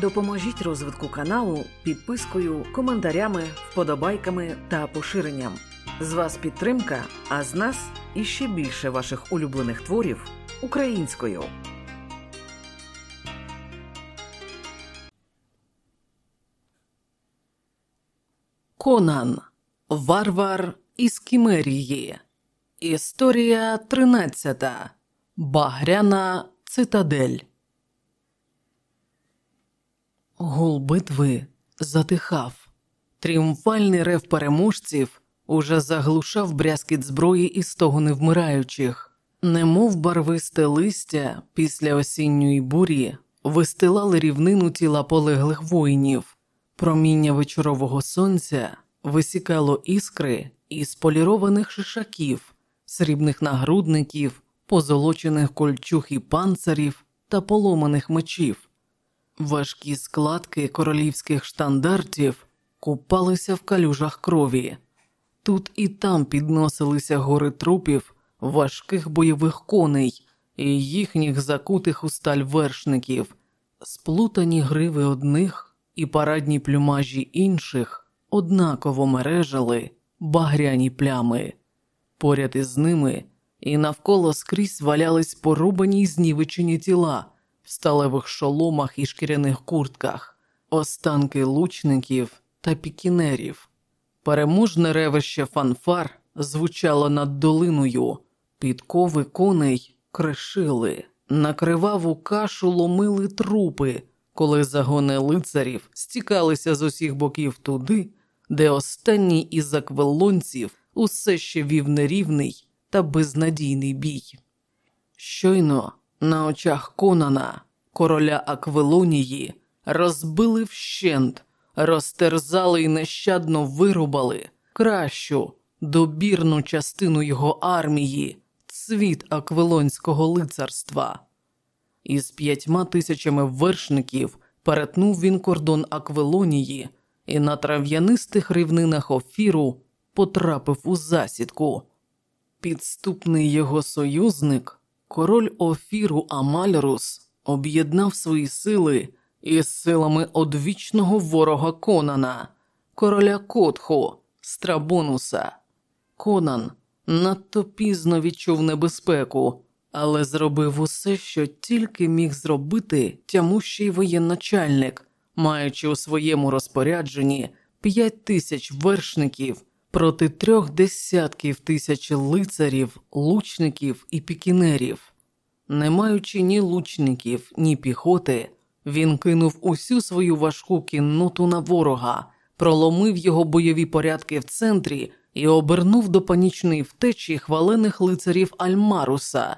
Допоможіть розвитку каналу підпискою, коментарями, вподобайками та поширенням. З вас підтримка, а з нас іще більше ваших улюблених творів українською. Конан Варвар із Кімерії. Історія 13. Багряна цитадель. Гул битви затихав. Тріумфальний рев переможців уже заглушав брязкіт зброї і стогони вмираючих, немов барвисте листя після осінньої бурі вистилали рівнину тіла полеглих воїнів, проміння вечорового сонця висікало іскри із полірованих шишаків, срібних нагрудників, позолочених кольчуг і панцирів та поломаних мечів. Важкі складки королівських штандартів купалися в калюжах крові. Тут і там підносилися гори трупів важких бойових коней і їхніх закутих у сталь вершників, сплутані гриви одних і парадні плюмажі інших однаково мережали багряні плями. Поряд із ними і навколо скрізь валялись порубані й знівечені тіла в сталевих шоломах і шкіряних куртках, останки лучників та пікінерів. Переможне ревище фанфар звучало над долиною, підкови коней кришили, на криваву кашу ломили трупи, коли загони лицарів стікалися з усіх боків туди, де останній із аквелонців усе ще вів нерівний та безнадійний бій. Щойно на очах Конана, короля Аквелонії, розбили вщент, розтерзали і нещадно вирубали кращу добірну частину його армії, цвіт аквелонського лицарства. Із п'ятьма тисячами вершників перетнув він кордон Аквелонії і на трав'янистих рівнинах офіру потрапив у засідку. Підступний його союзник король Офіру Амальрус об'єднав свої сили із силами одвічного ворога Конана, короля Котху, Страбонуса. Конан надто пізно відчув небезпеку, але зробив усе, що тільки міг зробити тямущий воєначальник, маючи у своєму розпорядженні п'ять тисяч вершників проти трьох десятків тисяч лицарів, лучників і пікінерів. Не маючи ні лучників, ні піхоти, він кинув усю свою важку кінноту на ворога, проломив його бойові порядки в центрі і обернув до панічної втечі хвалених лицарів Альмаруса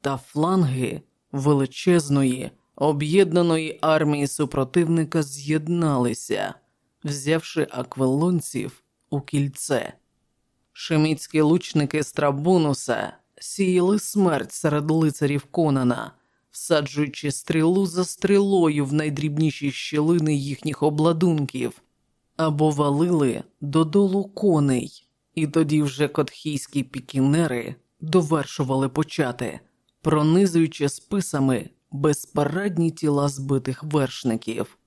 та фланги величезної, об'єднаної армії супротивника з'єдналися, взявши аквелонців у кільце. Шеміцькі лучники Страбонуса сіяли смерть серед лицарів Конана, всаджуючи стрілу за стрілою в найдрібніші щілини їхніх обладунків, або валили додолу коней, і тоді вже котхійські пікінери довершували почати, пронизуючи списами безпарадні тіла збитих вершників.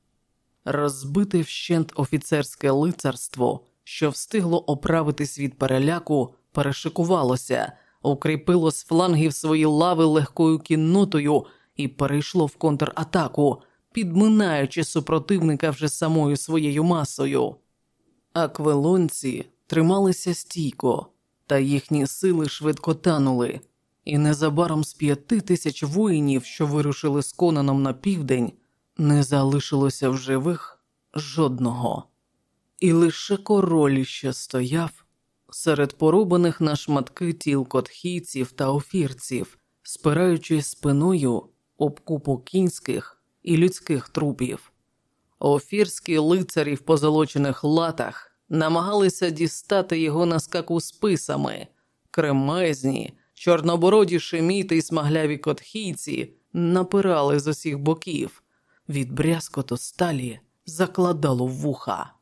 Розбите вщент офіцерське лицарство що встигло оправитись від переляку, перешикувалося, укріпило з флангів свої лави легкою кіннотою і перейшло в контратаку, підминаючи супротивника вже самою своєю масою. Аквелонці трималися стійко, та їхні сили швидко танули, і незабаром з п'яти тисяч воїнів, що вирушили з Конаном на південь, не залишилося в живих жодного і лише король ще стояв серед порубаних на шматки тіл котхійців та офірців, спираючись спиною об купу кінських і людських трупів. Офірські лицарі в позолочених латах намагалися дістати його на скаку списами, кремезні, чорнобороді шеміти й смагляві котхійці напирали з усіх боків, від брязкоту сталі закладало вуха.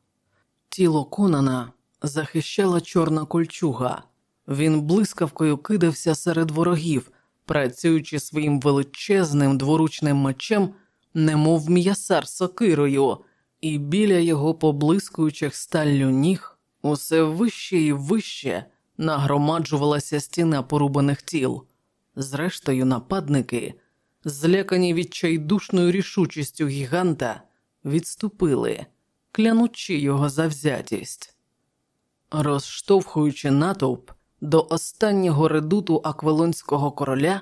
Тіло Конана захищала чорна кольчуга. Він блискавкою кидався серед ворогів, працюючи своїм величезним дворучним мечем немов м'ясар сокирою, і біля його поблискуючих сталлю ніг усе вище і вище нагромаджувалася стіна порубаних тіл. Зрештою, нападники, злякані відчайдушною рішучістю гіганта, відступили, клянучи його завзятість. Розштовхуючи натовп до останнього редуту аквелонського короля,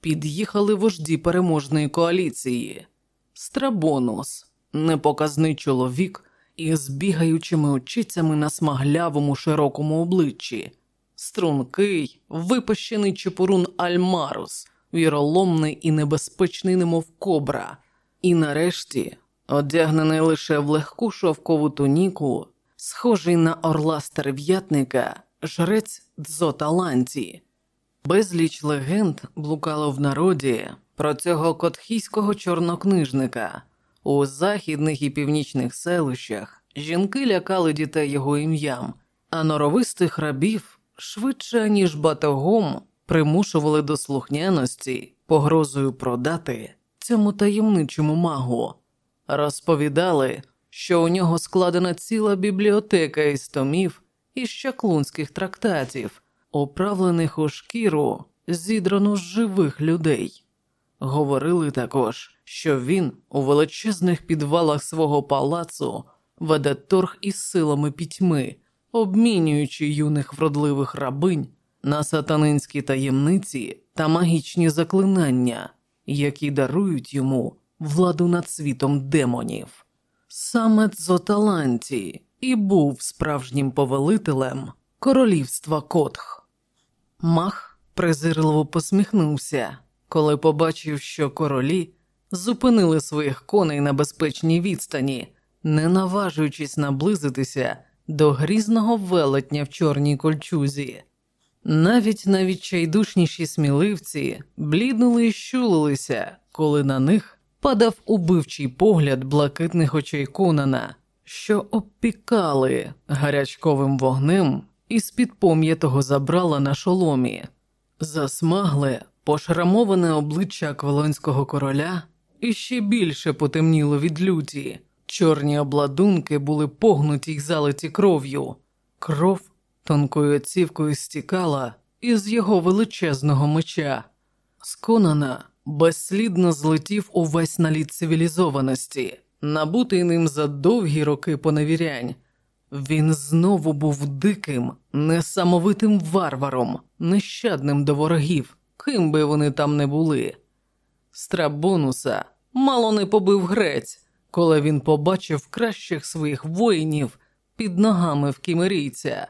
під'їхали вожді переможної коаліції. Страбонус, непоказний чоловік із бігаючими очицями на смаглявому широкому обличчі, стрункий, випащений чепурун Альмарус, віроломний і небезпечний, немов кобра, і нарешті, одягнений лише в легку шовкову туніку, схожий на орла стерв'ятника, жрець Дзоталанті. Безліч легенд блукало в народі про цього котхійського чорнокнижника. У західних і північних селищах жінки лякали дітей його ім'ям, а норовистих рабів швидше ніж батогом примушували до слухняності погрозою продати цьому таємничому магу. Розповідали, що у нього складена ціла бібліотека із томів і щаклунських трактатів, оправлених у шкіру, зідрану з живих людей. Говорили також, що він у величезних підвалах свого палацу веде торг із силами пітьми, обмінюючи юних вродливих рабинь на сатанинські таємниці та магічні заклинання, які дарують йому владу над світом демонів. Саме Дзоталанті і був справжнім повелителем королівства Котх. Мах презирливо посміхнувся, коли побачив, що королі зупинили своїх коней на безпечній відстані, не наважуючись наблизитися до грізного велетня в чорній кольчузі. Навіть найвідчайдушніші сміливці бліднули і щулилися, коли на них падав убивчий погляд блакитних очей Конана, що обпікали гарячковим вогнем із під пом'ятого забрала на шоломі, засмагле, пошрамоване обличчя аквалонського короля іще більше потемніло від люті. Чорні обладунки були погнуті й залиті кров'ю, кров тонкою цівкою стікала із його величезного меча. З Конана безслідно злетів увесь наліт цивілізованості, набутий ним за довгі роки поневірянь. Він знову був диким, несамовитим варваром, нещадним до ворогів, ким би вони там не були. Страбонуса мало не побив грець, коли він побачив кращих своїх воїнів під ногами в кімерійця.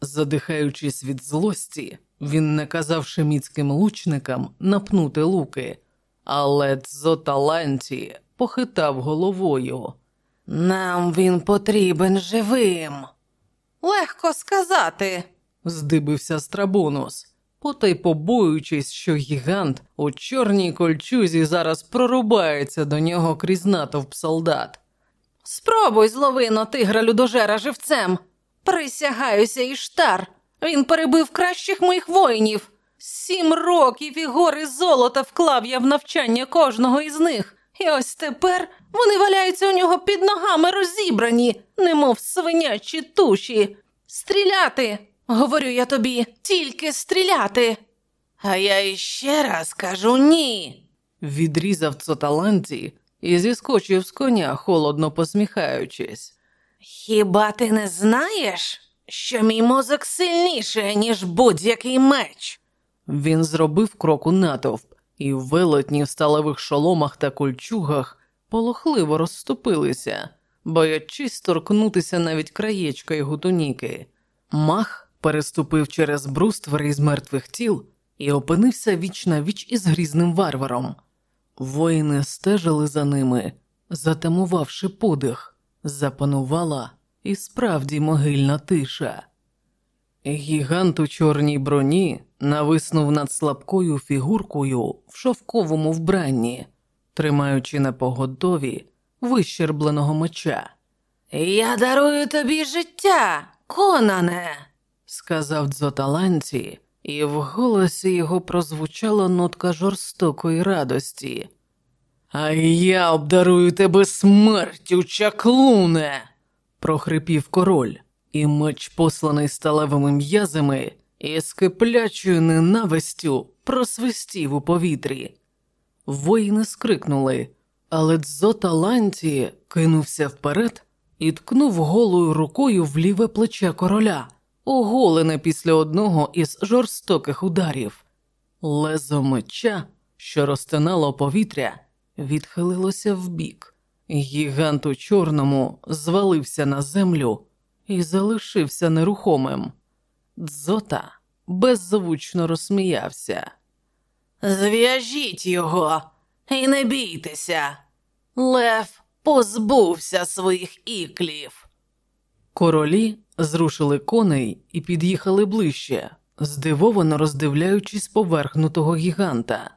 Задихаючись від злості, він наказав шеміцьким лучникам напнути луки, але Дзоталанті похитав головою. Нам він потрібен живим. Легко сказати, здибився Страбонус, потай побоюючись, що гігант у чорній кольчузі зараз прорубається до нього крізь натовп солдат. Спробуй зловино тигра людожера живцем. Присягаюся, Іштар. Він перебив кращих моїх воїнів. Сім років і гори золота вклав я в навчання кожного із них. І ось тепер вони валяються у нього під ногами розібрані, немов свинячі туші. Стріляти, говорю я тобі, тільки стріляти. А я іще раз кажу ні. Відрізав Цоталанті і зіскочив з коня, холодно посміхаючись. Хіба ти не знаєш, що мій мозок сильніший, ніж будь-який меч? Він зробив крок у натовп, і велетні в сталевих шоломах та кольчугах полохливо розступилися, боячись торкнутися навіть краєчка його туніки. Мах переступив через бруствер із мертвих тіл і опинився віч на віч із грізним варваром. Воїни стежили за ними, затамувавши подих, запанувала і справді могильна тиша. Гігант у чорній броні нависнув над слабкою фігуркою в шовковому вбранні, тримаючи на поготові вищербленого меча. Я дарую тобі життя, конане, сказав дзоталанці, і в голосі його прозвучала нотка жорстокої радості. А я обдарую тебе смертю, чаклуне, прохрипів король, і меч, посланий сталевими м'язами, і з киплячою ненавистю просвистів у повітрі. Воїни скрикнули, але дзота Ланті кинувся вперед і ткнув голою рукою в ліве плече короля, оголене після одного із жорстоких ударів. Лезо меча, що розтинало повітря, відхилилося вбік. Гігант у чорному звалився на землю і залишився нерухомим. Дзота беззвучно розсміявся. Зв'яжіть його і не бійтеся. Лев позбувся своїх іклів. Королі зрушили коней і під'їхали ближче, здивовано роздивляючись поверхнутого гіганта.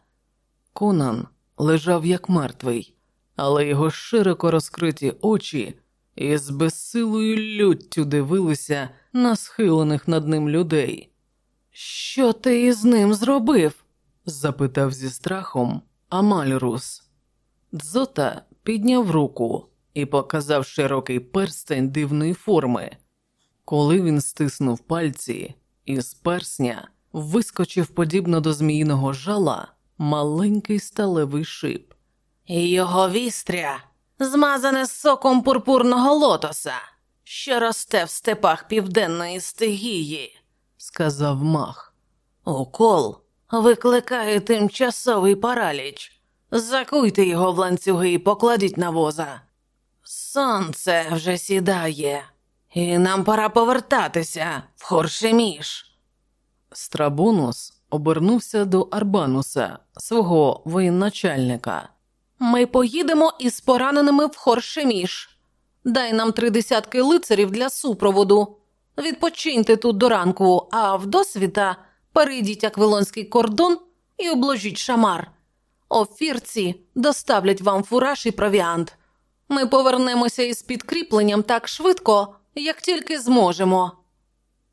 Конан лежав як мертвий, але його широко розкриті очі із безсилою люттю дивилися на схилених над ним людей. Що ти із ним зробив? запитав зі страхом Амальрус. Дзота підняв руку і показав широкий перстень дивної форми. Коли він стиснув пальці, із персня вискочив подібно до зміїного жала маленький сталевий шип. Його вістря змазане соком пурпурного лотоса, що росте в степах південної стигії, сказав мах. Укол викликає тимчасовий параліч. Закуйте його в ланцюги і покладіть на воза. Сонце вже сідає, і нам пора повертатися в Хоршеміш. Страбонус обернувся до Арбануса, свого воєначальника. Ми поїдемо із пораненими в Хоршеміш. Дай нам три десятки лицарів для супроводу. Відпочиньте тут до ранку, а в досвіта перейдіть аквилонський кордон і обложіть шамар. Офірці доставлять вам фураж і провіант. Ми повернемося із підкріпленням так швидко, як тільки зможемо.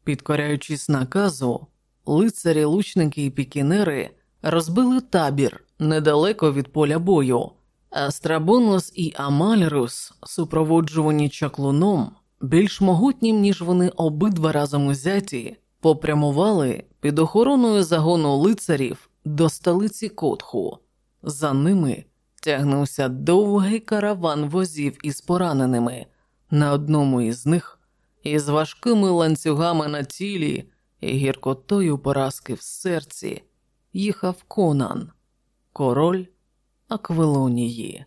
Підкоряючись наказу, лицарі, лучники і пікінери розбили табір недалеко від поля бою, а Страбонус і Амальрус, супроводжувані чаклуном, більш могутнім, ніж вони обидва разом узяті, попрямували під охороною загону лицарів до столиці Котху. За ними тягнувся довгий караван возів із пораненими. На одному із них, із важкими ланцюгами на тілі і гіркотою поразки в серці, їхав Конан, король Аквилонії.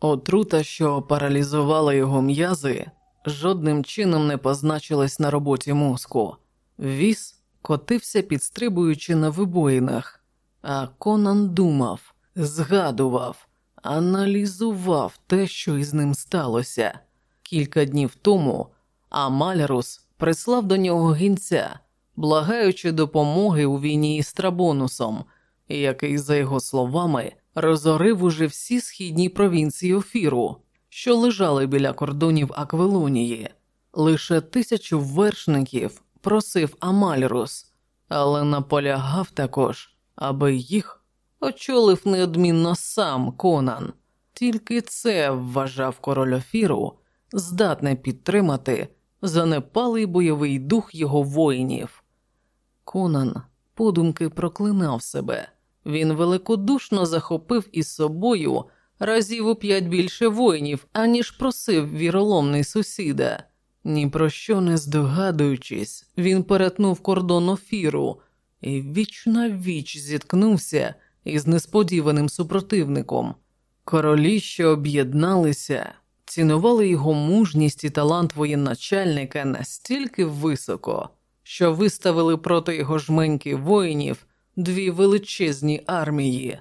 Отрута, що паралізувала його м'язи, жодним чином не позначилась на роботі мозку. Віз котився, підстрибуючи на вибоїнах, а Конан думав, згадував, аналізував те, що із ним сталося. Кілька днів тому Амалярус прислав до нього гінця, благаючи допомоги у війні із Трабонусом, який, за його словами, розорив уже всі східні провінції Офіру, що лежали біля кордонів Аквелонії. Лише тисячу вершників просив Амальрус, але наполягав також, аби їх очолив неодмінно сам Конан. Тільки це вважав король Офіру, здатне підтримати занепалий бойовий дух його воїнів. Конан подумки проклинав себе. Він великодушно захопив із собою разів у п'ять більше воїнів, аніж просив віроломний сусіда. Ні про що не здогадуючись, він перетнув кордон офіру і віч на віч зіткнувся із несподіваним супротивником. Королі, що об'єдналися, цінували його мужність і талант воєначальника настільки високо, що виставили проти його жменьки воїнів дві величезні армії.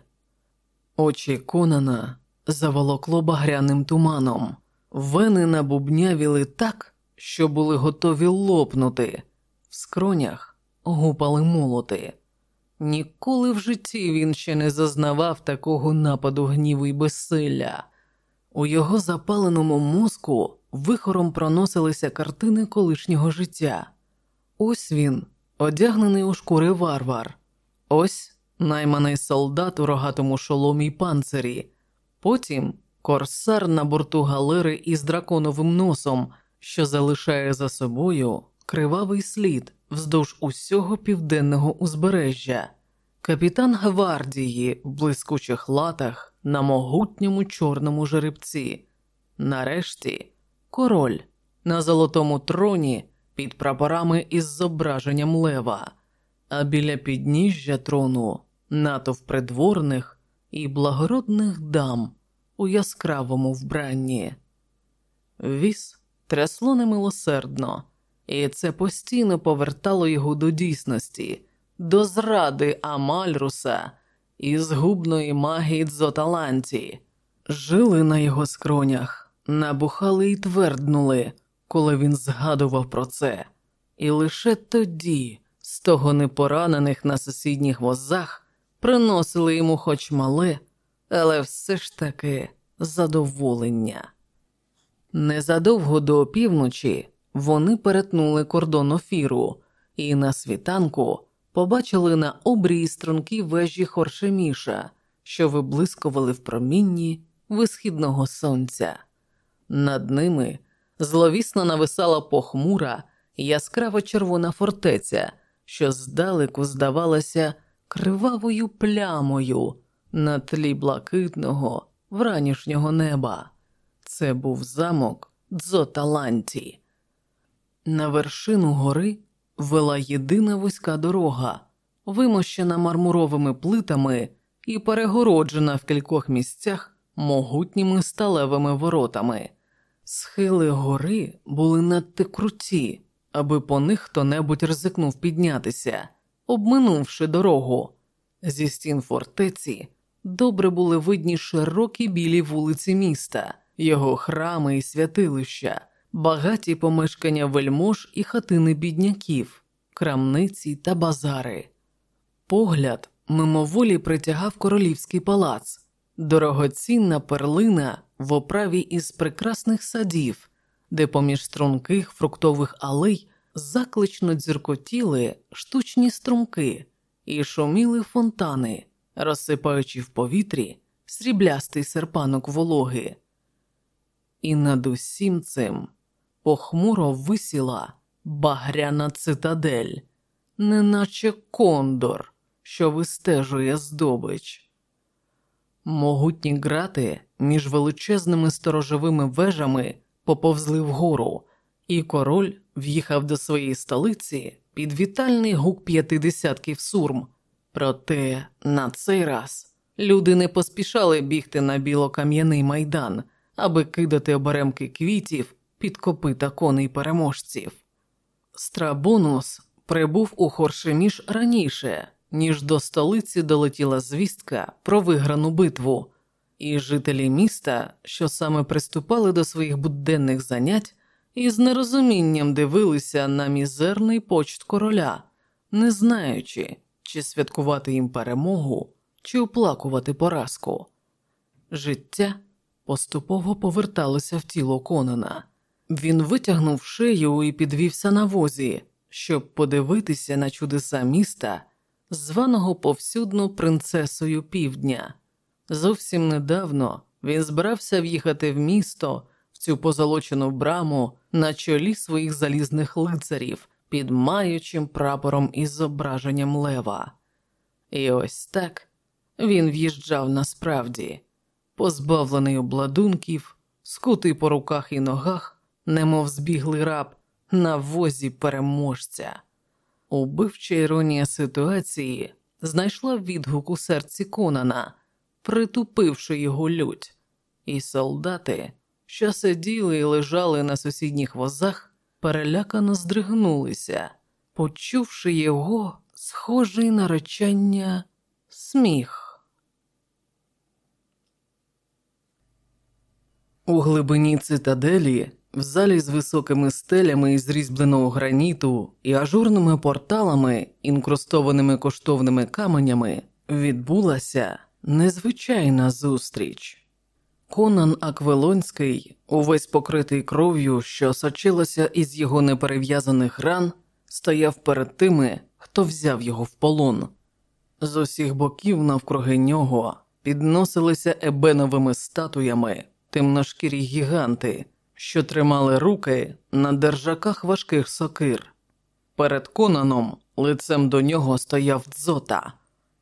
Очі Конана заволокло багряним туманом, вени набубнявіли так, що були готові лопнути, в скронях гупали молоти. Ніколи в житті він ще не зазнавав такого нападу гніву й безсилля. У його запаленому мозку вихором проносилися картини колишнього життя. Ось він, одягнений у шкури варвар, ось найманий солдат у рогатому шоломі й панцирі, потім корсар на борту галери із драконовим носом, що залишає за собою кривавий слід вздовж усього південного узбережжя, капітан гвардії в блискучих латах на могутньому чорному жеребці. Нарешті король на золотому троні під прапорами із зображенням лева, а біля підніжжя трону натовп придворних і благородних дам у яскравому вбранні. Віз трясло немилосердно, і це постійно повертало його до дійсності, до зради Амальруса і згубної магії Дзоталанті. Жили на його скронях, набухали і тверднули, коли він згадував про це, і лише тоді, з того непоранених на сусідніх возах, приносили йому хоч мале, але все ж таки задоволення. Незадовго до опівночі вони перетнули кордон офіру і на світанку побачили на обрії струнки вежі Хоршеміша, що виблискували в промінні висхідного сонця. Над ними зловісно нависала похмура яскраво червона фортеця, що здалеку здавалася кривавою плямою на тлі блакитного вранішнього неба. Це був замок Дзоталанті. На вершину гори вела єдина вузька дорога, вимощена мармуровими плитами і перегороджена в кількох місцях могутніми сталевими воротами. Схили гори були надто круті, аби по них хто небудь ризикнув піднятися, обминувши дорогу. Зі стін фортеці добре були видні широкі білі вулиці міста, його храми і святилища, багаті помешкання вельмож і хатини бідняків, крамниці та базари. Погляд мимоволі притягав королівський палац, дорогоцінна перлина в оправі із прекрасних садів, де поміж струнких фруктових алей заклично дзюркотіли штучні струмки і шуміли фонтани, розсипаючи в повітрі сріблястий серпанок вологи. І над усім цим похмуро висіла багряна цитадель, неначе кондор, що вистежує здобич. Могутні грати між величезними сторожовими вежами поповзли вгору, і король в'їхав до своєї столиці під вітальний гук п'ятидесятків сурм. Проте на цей раз люди не поспішали бігти на білокам'яний майдан, аби кидати оберемки квітів під копита коней переможців. Страбонус прибув у Хоршеміш раніше, ніж до столиці долетіла звістка про виграну битву, і жителі міста, що саме приступали до своїх буденних занять, із нерозумінням дивилися на мізерний почт короля, не знаючи, чи святкувати їм перемогу, чи оплакувати поразку. Життя поступово поверталося в тіло Конана. Він витягнув шию і підвівся на возі, щоб подивитися на чудеса міста, званого повсюдно принцесою півдня. Зовсім недавно він збирався в'їхати в місто в цю позолочену браму на чолі своїх залізних лицарів під маючим прапором із зображенням лева. І ось так він в'їжджав насправді, позбавлений обладунків, скутий по руках і ногах немов збіглий раб на возі переможця. Убивча іронія ситуації знайшла відгук у серці Конана, притупивши його лють, і солдати, що сиділи і лежали на сусідніх возах, перелякано здригнулися, почувши його схожий на речення сміх. У глибині цитаделі в залі з високими стелями із різьбленого граніту і ажурними порталами, інкрустованими коштовними каменями, відбулася незвичайна зустріч. Конан Аквелонський, увесь покритий кров'ю, що сочилася із його неперев'язаних ран, стояв перед тими, хто взяв його в полон. З усіх боків навкруги нього підносилися ебеновими статуями темношкірі гіганти, що тримали руки на держаках важких сокир. Перед Конаном лицем до нього стояв дзота,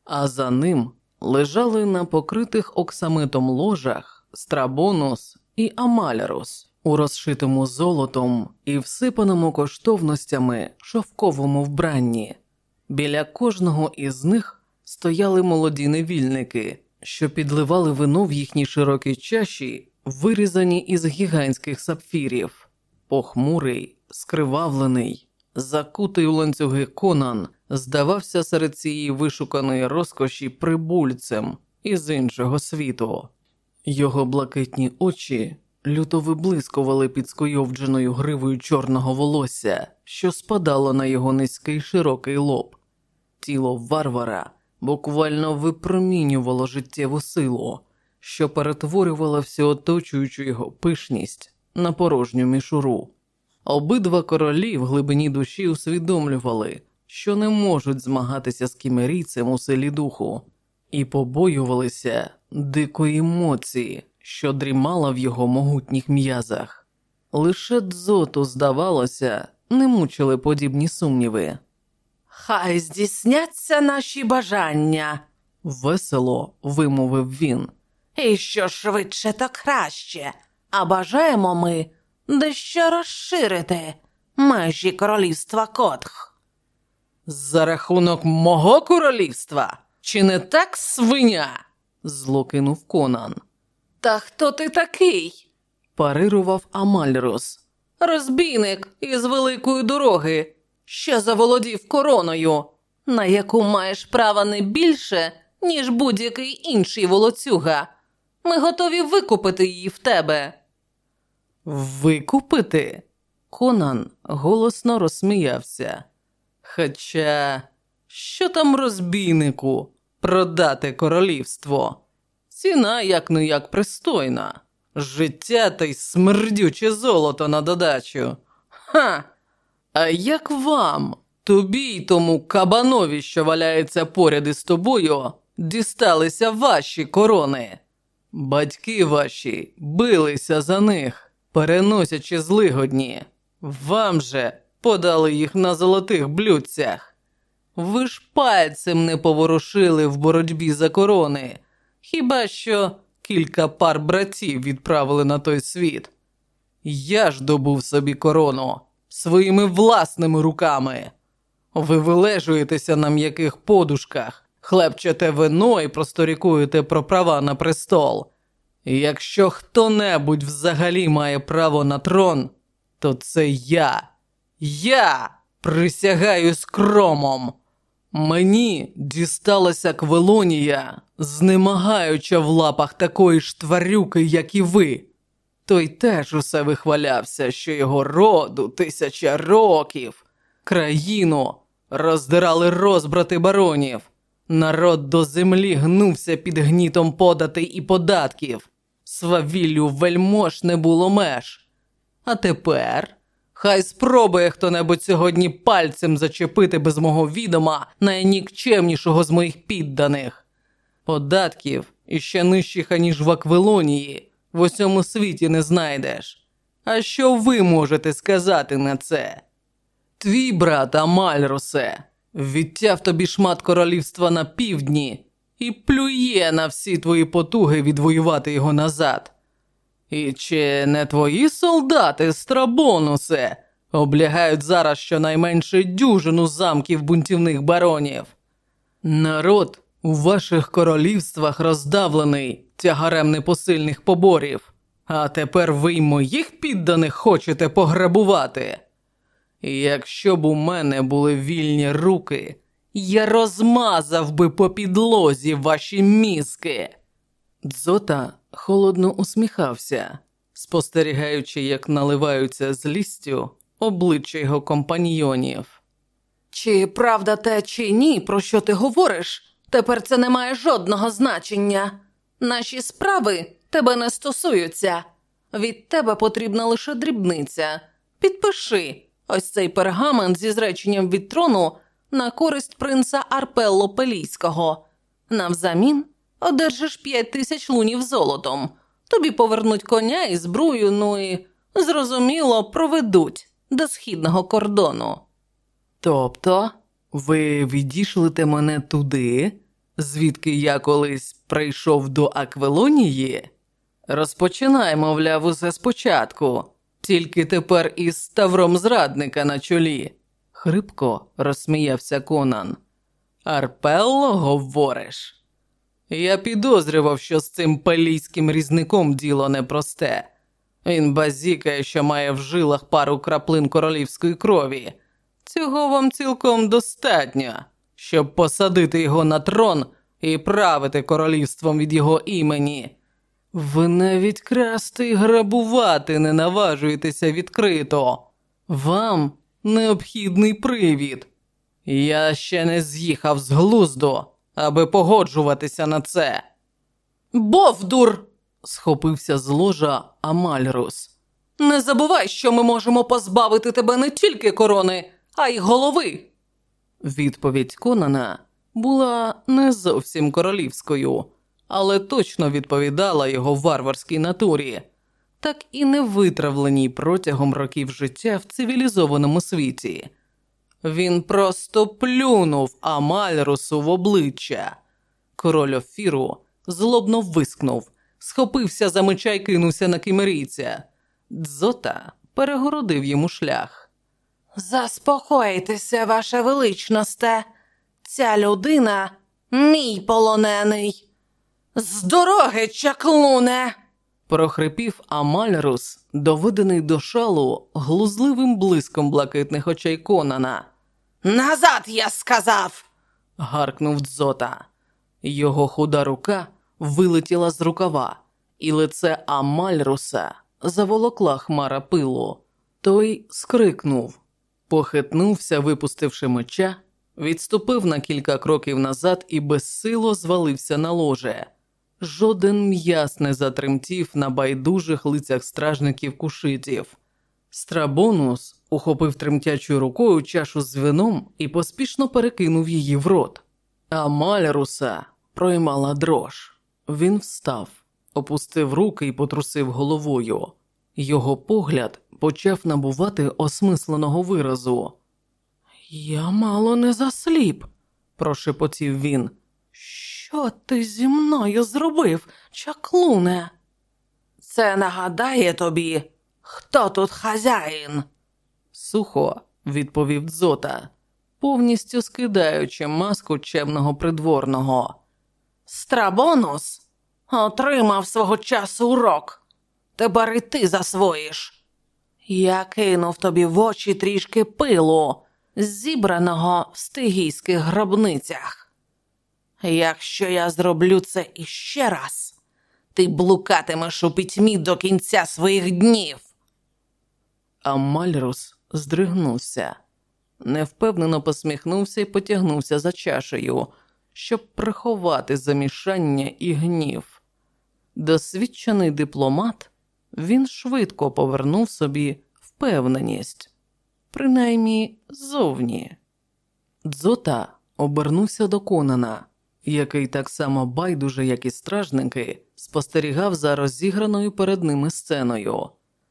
а за ним лежали на покритих оксамитом ложах Страбонус і Амалярус у розшитому золотом і всипаному коштовностями шовковому вбранні. Біля кожного із них стояли молоді невільники, що підливали вино в їхні широкі чаші, вирізані із гігантських сапфірів. Похмурий, скривавлений, закутий у ланцюги Конан здавався серед цієї вишуканої розкоші прибульцем із іншого світу. Його блакитні очі люто виблискували під скойовдженою гривою чорного волосся, що спадало на його низький широкий лоб. Тіло варвара буквально випромінювало життєву силу, що перетворювала всю оточуючу його пишність на порожню мішуру. Обидва королі в глибині душі усвідомлювали, що не можуть змагатися з кімерійцем у селі духу, і побоювалися дикої емоції, що дрімала в його могутніх м'язах. Лише дзоту, здавалося, не мучили подібні сумніви. Хай здійсняться наші бажання, Весело вимовив він. І що швидше, то краще. А бажаємо ми дещо розширити межі королівства Котх. За рахунок мого королівства? Чи не так свиня? зло кинув Конан. Та хто ти такий? Парирував Амальрос. Розбійник із великої дороги, що заволодів короною, на яку маєш права не більше, ніж будь-який інший волоцюга. Ми готові викупити її в тебе. Викупити? Конан голосно розсміявся. Хоча, що там розбійнику продати королівство? Ціна як не як пристойна. Життя та й смердюче золото на додачу. Ха! А як вам, тобі й тому кабанові, що валяється поряд із тобою, дісталися ваші корони? Батьки ваші билися за них, переносячи злигодні. Вам же подали їх на золотих блюдцях. Ви ж пальцем не поворушили в боротьбі за корони, хіба що кілька пар братів відправили на той світ. Я ж добув собі корону своїми власними руками. Ви вилежуєтеся на м'яких подушках, хлебчете вино і просторікуєте про права на престол. Якщо хто-небудь взагалі має право на трон, то це я. Я присягаю скромом. Мені дісталася Квелонія, знемагаюча в лапах такої ж тварюки, як і ви. Той теж усе вихвалявся, що його роду тисяча років, країну роздирали розбрати баронів. Народ до землі гнувся під гнітом податей і податків. Свавіллю вельмож не було меж. А тепер хай спробує хто-небудь сьогодні пальцем зачепити без мого відома найнікчемнішого з моїх підданих. Податків іще нижчих, аніж в Аквилонії, в усьому світі не знайдеш. А що ви можете сказати на це? Твій брат Амальросе відтяв тобі шмат королівства на півдні і плює на всі твої потуги відвоювати його назад. І чи не твої солдати, страбонусе, облягають зараз щонайменше дюжину замків бунтівних баронів? Народ у ваших королівствах роздавлений тягарем непосильних поборів, а тепер ви й моїх підданих хочете пограбувати. Якщо б у мене були вільні руки, я розмазав би по підлозі ваші мізки. Цота холодно усміхався, спостерігаючи, як наливаються злістю обличчя його компаньйонів. Чи правда те, чи ні, про що ти говориш? Тепер це не має жодного значення. Наші справи тебе не стосуються. Від тебе потрібна лише дрібниця. Підпиши ось цей пергамент зі зреченням від трону на користь принца Арпелло Пелійського. Навзамін одержиш п'ять тисяч лунів золотом. Тобі повернуть коня і збрую, ну і, зрозуміло, проведуть до східного кордону. Тобто, ви відійшлите мене туди, звідки я колись прийшов до Аквелонії? Розпочинай, мовляв, усе спочатку, тільки тепер із ставром зрадника на чолі. Хрипко розсміявся Конан. Арпелло, говориш? Я підозрював, що з цим пелійським різником діло непросте. Він базікає, що має в жилах пару краплин королівської крові. Цього вам цілком достатньо, щоб посадити його на трон і правити королівством від його імені. Ви навіть красти і грабувати не наважуєтеся відкрито. Вам необхідний привід. Я ще не з'їхав з глузду, аби погоджуватися на це. Бовдур! схопився з ложа Амальрус. Не забувай, що ми можемо позбавити тебе не тільки корони, а й голови. Відповідь Конана була не зовсім королівською, але точно відповідала його варварській натурі, так і не витравленій протягом років життя в цивілізованому світі. Він просто плюнув Амальрусу в обличчя. Король Офіру злобно вискнув, схопився за меча й кинувся на кимерійця. Дзота перегородив йому шлях. Заспокойтеся, ваша величносте. Ця людина мій полонений. З дороги, чаклуне. прохрипів Амальрус, доведений до шалу глузливим блиском блакитних очей Конана. Назад, я сказав. гаркнув Дзота. Його худа рука вилетіла з рукава, і лице Амальруса заволокла хмара пилу. Той скрикнув, похитнувся, випустивши меча, відступив на кілька кроків назад і безсило звалився на ложе. Жоден м'яс не затремтів на байдужих лицях стражників кушитів. Страбонус ухопив тремтячою рукою чашу з вином і поспішно перекинув її в рот. А Мальруса проймала дрож. Він встав, опустив руки і потрусив головою. Його погляд почав набувати осмисленого виразу. Я мало не засліп, прошепотів він. Що ти зі мною зробив, чаклуне? Це нагадає тобі, хто тут хазяїн. Сухо, відповів Дзота, повністю скидаючи маску чемного придворного. Страбонус отримав свого часу урок. Тепер і ти засвоїш. Я кинув тобі в очі трішки пилу, зібраного в стигійських гробницях. Якщо я зроблю це іще раз, ти блукатимеш у пітьмі до кінця своїх днів. А Мальрус здригнувся, невпевнено посміхнувся і потягнувся за чашею, щоб приховати замішання і гнів. Досвідчений дипломат, він швидко повернув собі впевненість, принаймні зовні. Дзота обернувся до Конана, який так само байдуже, як і стражники, спостерігав за розіграною перед ними сценою.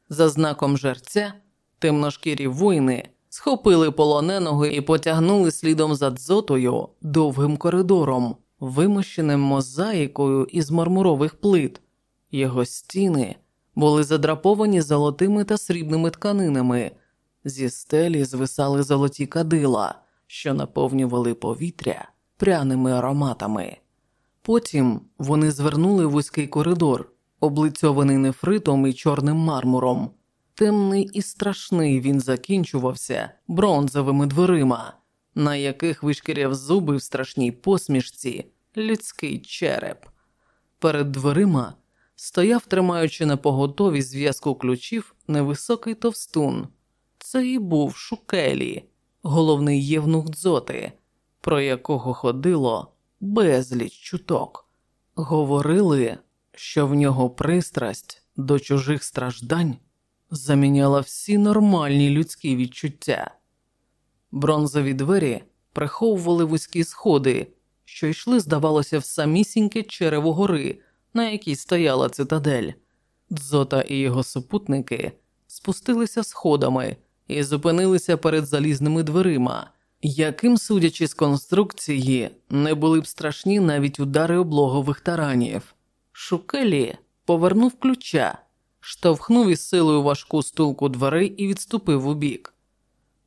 За знаком жерця темношкірі воїни схопили полоненого і потягнули слідом за дзотою довгим коридором, вимощеним мозаїкою із мармурових плит. Його стіни були задраповані золотими та срібними тканинами, зі стелі звисали золоті кадила, що наповнювали повітря пряними ароматами. Потім вони звернули вузький коридор, облицьований нефритом і чорним мармуром. Темний і страшний він закінчувався бронзовими дверима, на яких вишкіряв зуби в страшній посмішці людський череп. Перед дверима стояв, тримаючи на поготові зв'язку ключів, невисокий товстун. Це і був Шукелі, головний євнух дзоти, про якого ходило безліч чуток. Говорили, що в нього пристрасть до чужих страждань заміняла всі нормальні людські відчуття. Бронзові двері приховували вузькі сходи, що йшли, здавалося, в самісіньке черево гори, на якій стояла цитадель. Дзота і його супутники спустилися сходами і зупинилися перед залізними дверима, яким, судячи з конструкції, не були б страшні навіть удари облогових таранів. Шукелі повернув ключа, штовхнув із силою важку стулку дверей і відступив у бік.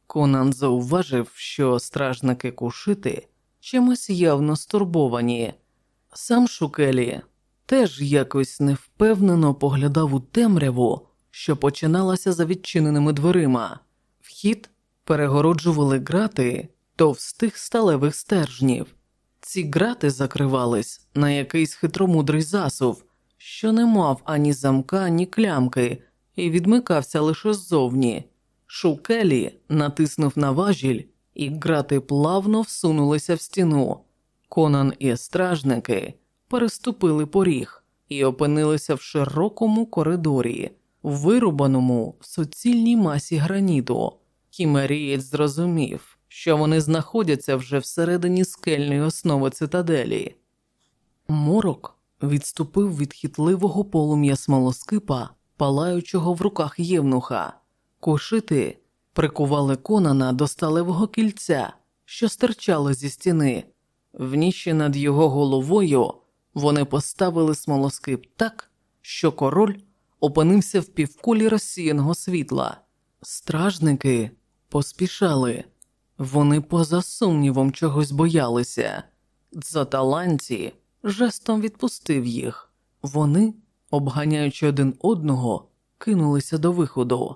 Конан зауважив, що стражники кушити чимось явно стурбовані. Сам Шукелі теж якось невпевнено поглядав у темряву, що починалася за відчиненими дверима. Вхід перегороджували грати товстих сталевих стержнів. Ці грати закривались на якийсь хитромудрий засув, що не мав ані замка, ні клямки, і відмикався лише ззовні. Шукелі натиснув на важіль, і грати плавно всунулися в стіну. Конан і стражники переступили поріг і опинилися в широкому коридорі, вирубаному в суцільній масі граніту. Кімерієць зрозумів, що вони знаходяться вже всередині скельної основи цитаделі. Морок відступив від хитливого полум'я смолоскипа, палаючого в руках євнуха. Кошити прикували конана до сталевого кільця, що стирчало зі стіни. В ніші над його головою вони поставили смолоскип так, що король опинився в півкулі розсіяного світла. Стражники поспішали, вони поза сумнівом чогось боялися. Дзаталанці жестом відпустив їх. Вони, обганяючи один одного, кинулися до виходу.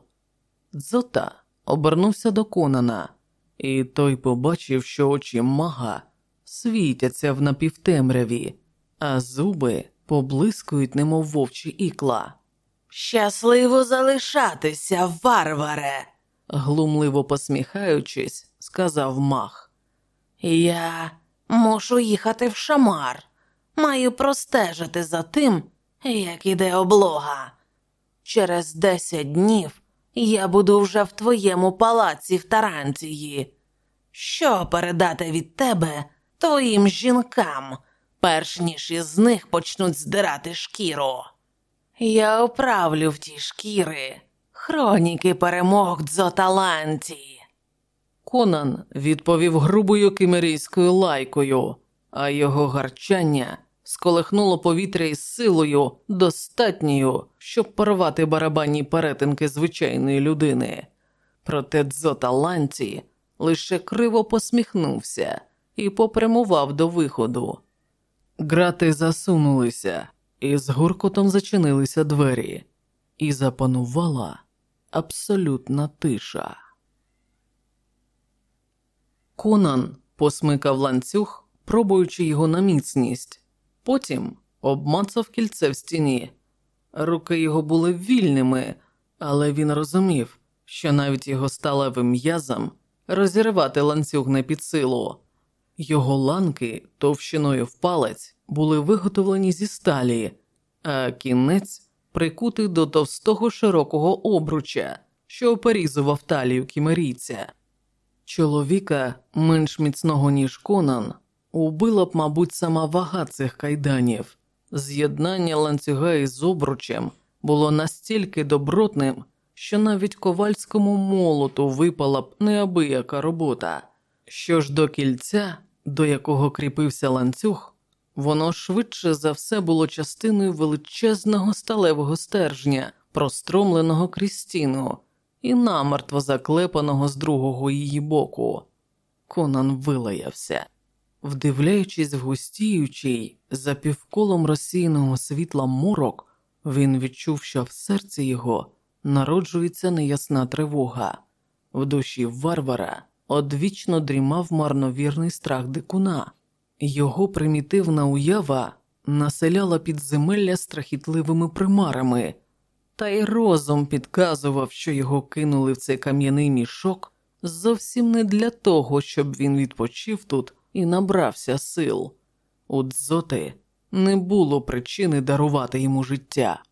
Дзота обернувся до Конана, і той побачив, що очі мага світяться в напівтемряві, а зуби поблискують, немов вовчі ікла. Щасливо залишатися, варваре, глумливо посміхаючись, сказав мах. Я мушу їхати в шамар. Маю простежити за тим, як іде облога. Через десять днів я буду вже в твоєму палаці в Таранції. Що передати від тебе твоїм жінкам, перш ніж із них почнуть здирати шкіру? Я оправлю в ті шкіри хроніки перемог дзоталанті. Конан відповів грубою кимерійською лайкою, а його гарчання сколихнуло повітря із силою, достатньою, щоб порвати барабанні перетинки звичайної людини. Проте дзоталанці лише криво посміхнувся і попрямував до виходу. Грати засунулися, і з гуркотом зачинилися двері, і запанувала абсолютна тиша. Конан посмикав ланцюг, пробуючи його на міцність, потім обмацав кільце в стіні. Руки його були вільними, але він розумів, що навіть його сталевим м'язам розірвати ланцюг не під силу. Його ланки товщиною в палець були виготовлені зі сталі, а кінець прикутий до товстого широкого обруча, що оперізував талію кімерійця. Чоловіка, менш міцного, ніж Конан, убила б, мабуть, сама вага цих кайданів. З'єднання ланцюга із обручем було настільки добротним, що навіть ковальському молоту випала б неабияка робота. Що ж до кільця, до якого кріпився ланцюг, воно швидше за все було частиною величезного сталевого стержня, простромленого крізь стіну і намертво заклепаного з другого її боку. Конан вилаявся. Вдивляючись в густіючий, за півколом розсіяного світла морок, він відчув, що в серці його народжується неясна тривога. В душі варвара одвічно дрімав марновірний страх дикуна, його примітивна уява населяла підземелля страхітливими примарами, та й розум підказував, що його кинули в цей кам'яний мішок зовсім не для того, щоб він відпочив тут і набрався сил. У Дзоти не було причини дарувати йому життя.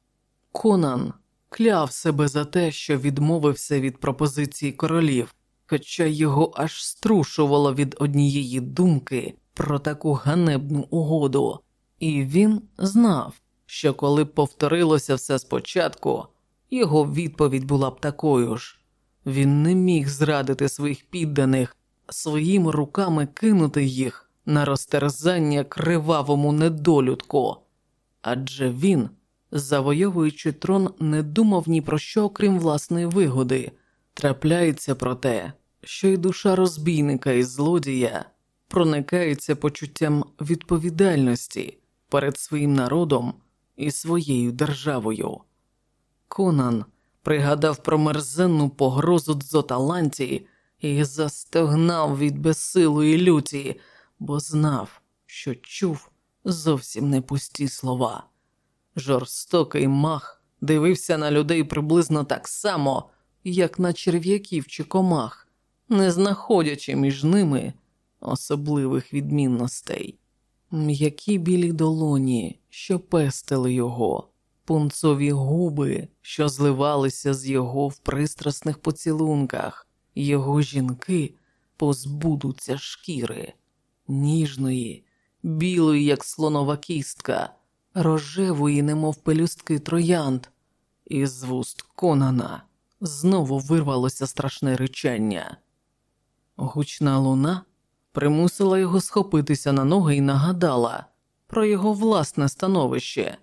Конан кляв себе за те, що відмовився від пропозиції королів, хоча його аж струшувало від однієї думки про таку ганебну угоду, і він знав, що коли б повторилося все спочатку, його відповідь була б такою ж. Він не міг зрадити своїх підданих, своїми руками кинути їх на розтерзання кривавому недолюдку. Адже він, завойовуючи трон, не думав ні про що, окрім власної вигоди. Трапляється про те, що й душа розбійника і злодія проникається почуттям відповідальності перед своїм народом і своєю державою. Конан пригадав про мерзенну погрозу дзоталанті і застогнав від безсилої люті, бо знав, що чув зовсім не пусті слова. Жорстокий мах дивився на людей приблизно так само, як на черв'яків чи комах, не знаходячи між ними особливих відмінностей. М'які білі долоні, що пестили його, пунцові губи, що зливалися з його в пристрасних поцілунках, його жінки позбудуться шкіри, ніжної, білої, як слонова кістка, рожевої, немов пелюстки троянд, і з вуст Конана знову вирвалося страшне ричання. Гучна луна примусила його схопитися на ноги і нагадала про його власне становище.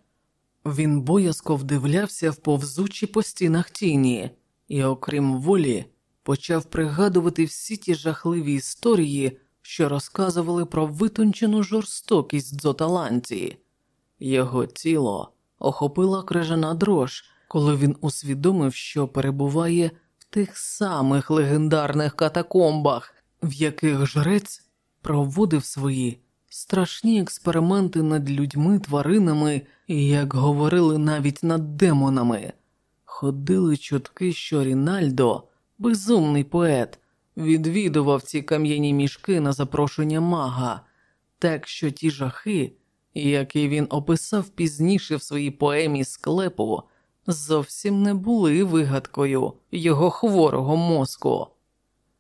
Він боязко вдивлявся в повзучі по стінах тіні, і, окрім волі, почав пригадувати всі ті жахливі історії, що розказували про витончену жорстокість дзоталанті. Його тіло охопила крижана дрож, коли він усвідомив, що перебуває в тих самих легендарних катакомбах, в яких жрець проводив свої страшні експерименти над людьми, тваринами і, як говорили, навіть над демонами. Ходили чутки, що Рінальдо, безумний поет, відвідував ці кам'яні мішки на запрошення мага, так що ті жахи, які він описав пізніше в своїй поемі склепу, зовсім не були вигадкою його хворого мозку.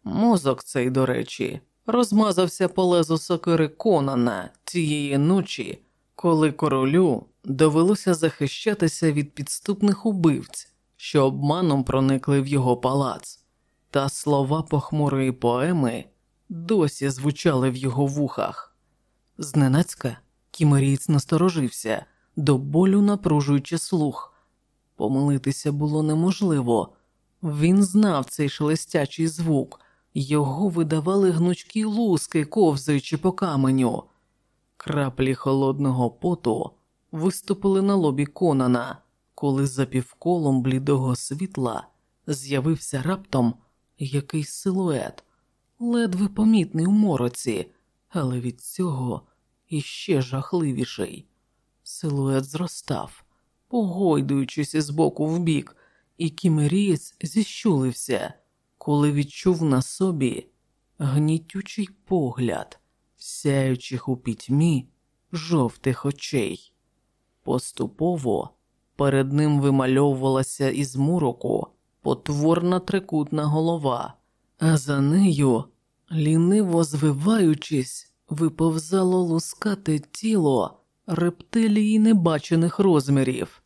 Мозок цей, до речі, розмазався по лезу сокири Конана тієї ночі, коли королю довелося захищатися від підступних убивць, що обманом проникли в його палац, та слова похмурої поеми досі звучали в його вухах. Зненацька кімерієць насторожився, до болю напружуючи слух. Помилитися було неможливо. Він знав цей шелестячий звук, його видавали гнучкі луски, ковзаючи по каменю. Краплі холодного поту виступили на лобі Конана, коли за півколом блідого світла з'явився раптом якийсь силует, ледве помітний у мороці, але від цього іще жахливіший. Силует зростав, погойдуючись із боку в бік, і кімерієць зіщулився, коли відчув на собі гнітючий погляд, сяючих у пітьмі жовтих очей. Поступово перед ним вимальовувалася із муроку потворна трикутна голова, а за нею, ліниво звиваючись, виповзало лускате тіло рептилії небачених розмірів.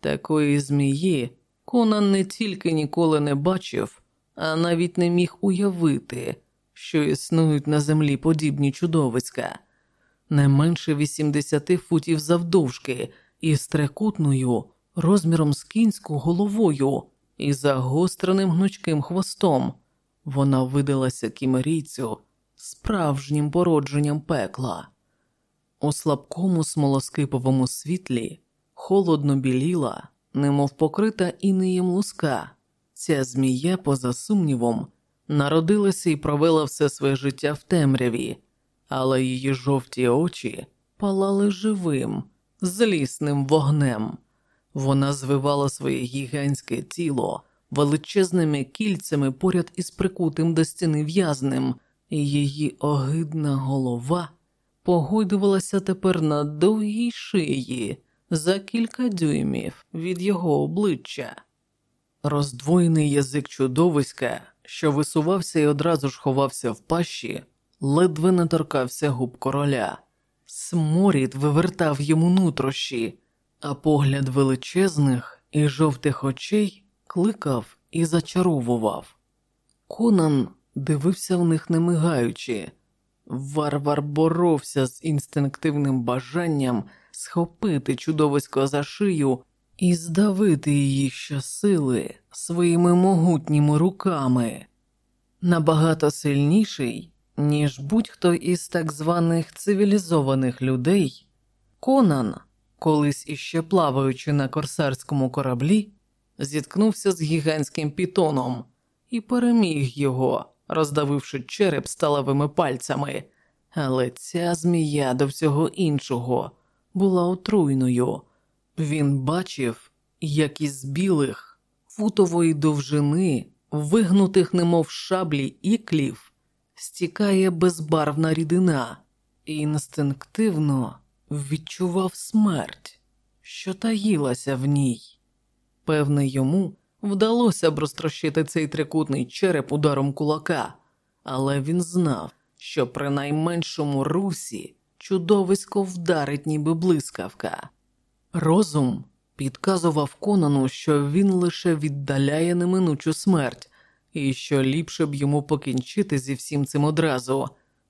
Такої змії Конан не тільки ніколи не бачив, а навіть не міг уявити, що існують на землі подібні чудовиська, не менше 80 футів завдовжки і з трикутною розміром з кінську головою і загостреним гнучким хвостом. Вона видалася кімерійцю справжнім породженням пекла. У слабкому смолоскиповому світлі холодно біліла, немов покрита інеєм луска. Ця змія, поза сумнівом, народилася і провела все своє життя в темряві, але її жовті очі палали живим, злісним вогнем. Вона звивала своє гігантське тіло величезними кільцями поряд із прикутим до стіни в'язнем, і її огидна голова погойдувалася тепер на довгій шиї за кілька дюймів від його обличчя. Роздвоєний язик чудовиська, що висувався і одразу ж ховався в пащі, ледве не торкався губ короля. Сморід вивертав йому нутрощі, а погляд величезних і жовтих очей кликав і зачаровував. Конан дивився в них не мигаючи. Варвар боровся з інстинктивним бажанням схопити чудовисько за шию і здавити її щосили своїми могутніми руками. Набагато сильніший, ніж будь-хто із так званих цивілізованих людей, Конан, колись іще плаваючи на корсарському кораблі, зіткнувся з гігантським пітоном і переміг його, роздавивши череп сталевими пальцями. Але ця змія до всього іншого була отруйною. Він бачив, як із білих, футової довжини, вигнутих, немов шаблі іклів, стікає безбарвна рідина, і інстинктивно відчував смерть, що таїлася в ній. Певне, йому вдалося б розтрощити цей трикутний череп ударом кулака, але він знав, що при найменшому русі чудовисько вдарить, ніби блискавка. Розум підказував Конану, що він лише віддаляє неминучу смерть, і що ліпше б йому покінчити зі всім цим одразу,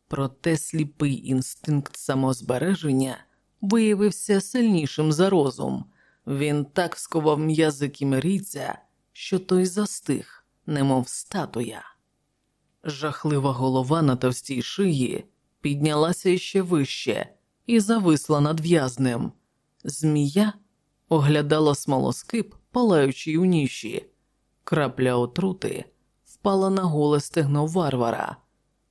проте сліпий інстинкт самозбереження виявився сильнішим за розум. Він так сковав м'язи кімерійця, що той застиг, немов статуя. Жахлива голова на товстій шиї піднялася іще вище і зависла над в'язнем. Змія оглядала смолоскип, палаючий у ніші. Крапля отрути впала на голе стегно варвара.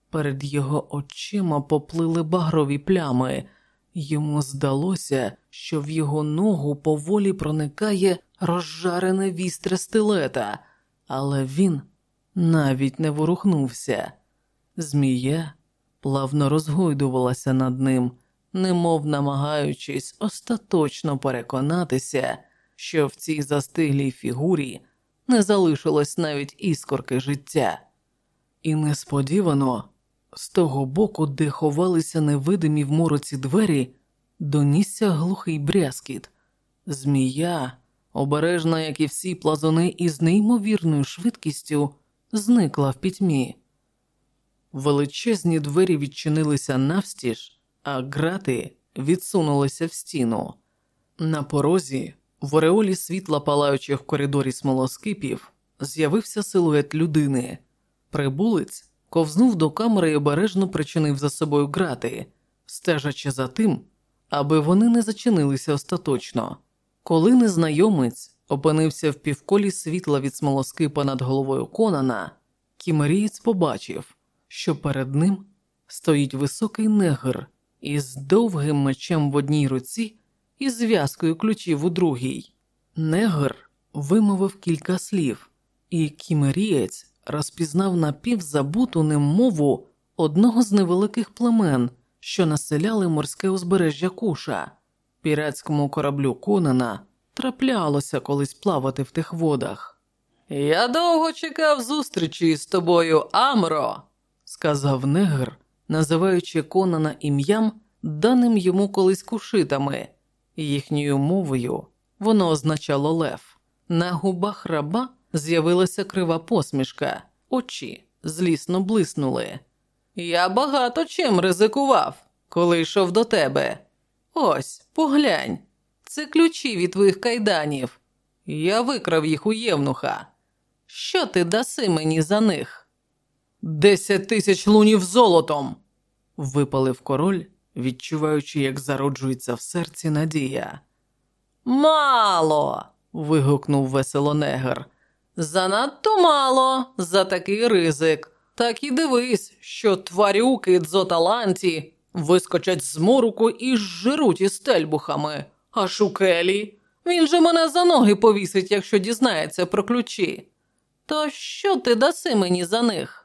Перед його очима поплили багрові плями. Йому здалося, що в його ногу поволі проникає розжарене вістре стилета, але він навіть не ворухнувся. Змія плавно розгойдувалася над ним, немов намагаючись остаточно переконатися, що в цій застиглій фігурі не залишилось навіть іскорки життя. І несподівано, з того боку, де ховалися невидимі в мороці двері, донісся глухий брязкіт. Змія, обережна, як і всі плазуни, із неймовірною швидкістю, зникла в пітьмі. Величезні двері відчинилися навстіж, а грати відсунулися в стіну. На порозі, в ореолі світла палаючих в коридорі смолоскипів, з'явився силует людини. Прибулець ковзнув до камери і обережно причинив за собою грати, стежачи за тим, аби вони не зачинилися остаточно. Коли незнайомець опинився в півколі світла від смолоскипа над головою Конана, кімерієць побачив, що перед ним стоїть високий негр із довгим мечем в одній руці і зв'язкою ключів у другій. Негр вимовив кілька слів, і кімерієць розпізнав напівзабуту ним мову одного з невеликих племен, що населяли морське узбережжя Куша. Піратському кораблю Конана траплялося колись плавати в тих водах. Я довго чекав зустрічі з тобою, Амро, сказав негр, називаючи Конана ім'ям, даним йому колись кушитами. Їхньою мовою воно означало лев. На губах раба з'явилася крива посмішка, очі злісно блиснули. Я багато чим ризикував, коли йшов до тебе. Ось, поглянь, це ключі від твоїх кайданів. Я викрав їх у євнуха. Що ти даси мені за них? Десять тисяч лунів золотом. випалив король, відчуваючи, як зароджується в серці надія. Мало. вигукнув весело негр. Занадто мало за такий ризик. Так і дивись, що тварюки дзоталанті вискочать з мороку і жируть із тельбухами. А Шукелі? Він же мене за ноги повісить, якщо дізнається про ключі. То що ти даси мені за них?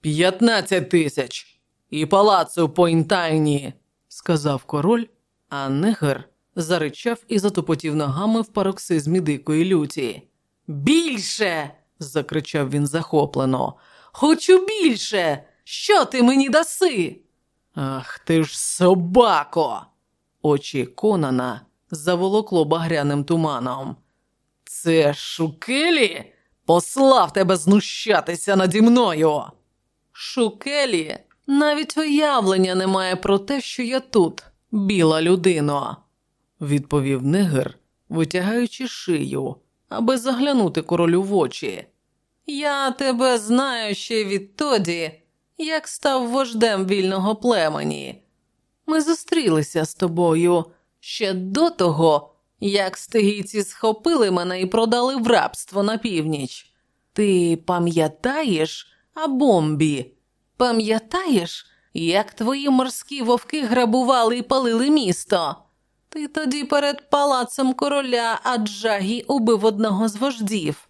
П'ятнадцять тисяч і палацу по Інтайні, сказав король, а негр заричав і затопотів ногами в пароксизмі дикої люті. Більше. закричав він захоплено. Хочу більше. Що ти мені даси? Ах ти ж собако. Очі Конана заволокло багряним туманом. Це Шукелі послав тебе знущатися наді мною. Шукелі навіть уявлення немає про те, що я тут, біла людина, відповів негр, витягаючи шию, аби заглянути королю в очі. Я тебе знаю ще відтоді, як став вождем вільного племені. Ми зустрілися з тобою ще до того, як стигійці схопили мене і продали в рабство на північ. Ти пам'ятаєш а бомбі? Пам'ятаєш, як твої морські вовки грабували і палили місто? Ти тоді перед палацем короля Аджагі убив одного з вождів,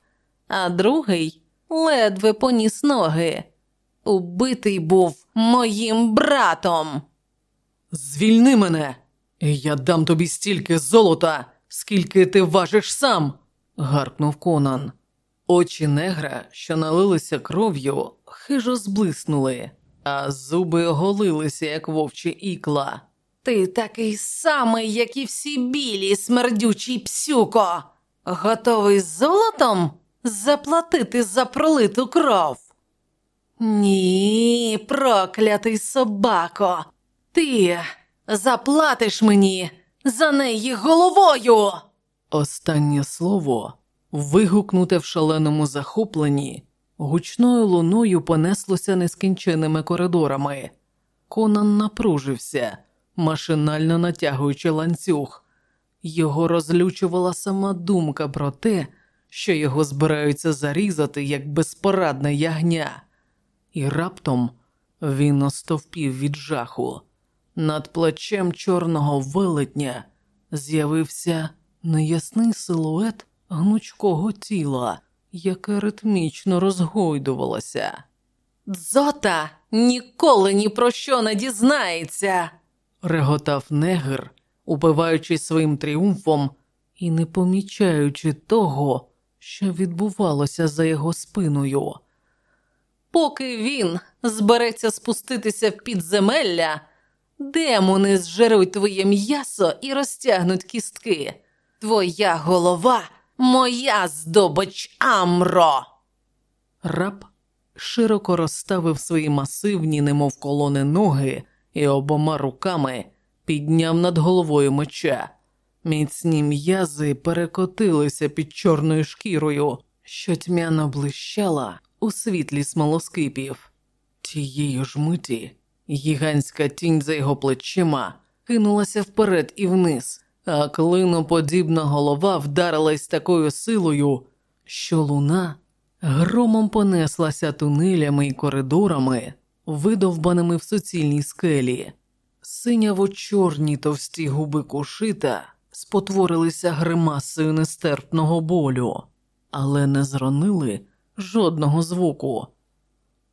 а другий ледве поніс ноги. Убитий був моїм братом. Звільни мене, і я дам тобі стільки золота, скільки ти важиш сам, гаркнув Конан. Очі негра, що налилися кров'ю, хижо зблиснули, а зуби оголилися, як вовчі ікла. Ти такий самий, як і всі білі, смердючий псюко, готовий з золотом заплатити за пролиту кров. Ні, проклятий собако, ти заплатиш мені за неї головою. Останнє слово, вигукнуте в шаленому захопленні, гучною луною понеслося нескінченими коридорами. Конан напружився, машинально натягуючи ланцюг. Його розлючувала сама думка про те, що його збираються зарізати як безпорадне ягня, і раптом він остовпів від жаху. Над плечем чорного велетня з'явився неясний силует гнучкого тіла, яке ритмічно розгойдувалося. Дзота ніколи ні про що не дізнається, реготав негр, упиваючись своїм тріумфом і не помічаючи того, що відбувалося за його спиною. Поки він збереться спуститися в підземелля, демони зжеруть твоє м'ясо і розтягнуть кістки. Твоя голова моя здобич Амро. Раб широко розставив свої масивні, немов колони ноги, і обома руками підняв над головою меча. Міцні м'язи перекотилися під чорною шкірою, що тьмяно блищала у світлі смолоскипів. Тієї ж миті гігантська тінь за його плечима кинулася вперед і вниз, а клиноподібна голова вдарилась такою силою, що луна громом понеслася тунелями й коридорами, видовбаними в суцільній скелі. Синяво чорні товсті губи кушита спотворилися гримасою нестерпного болю, але не зронили жодного звуку.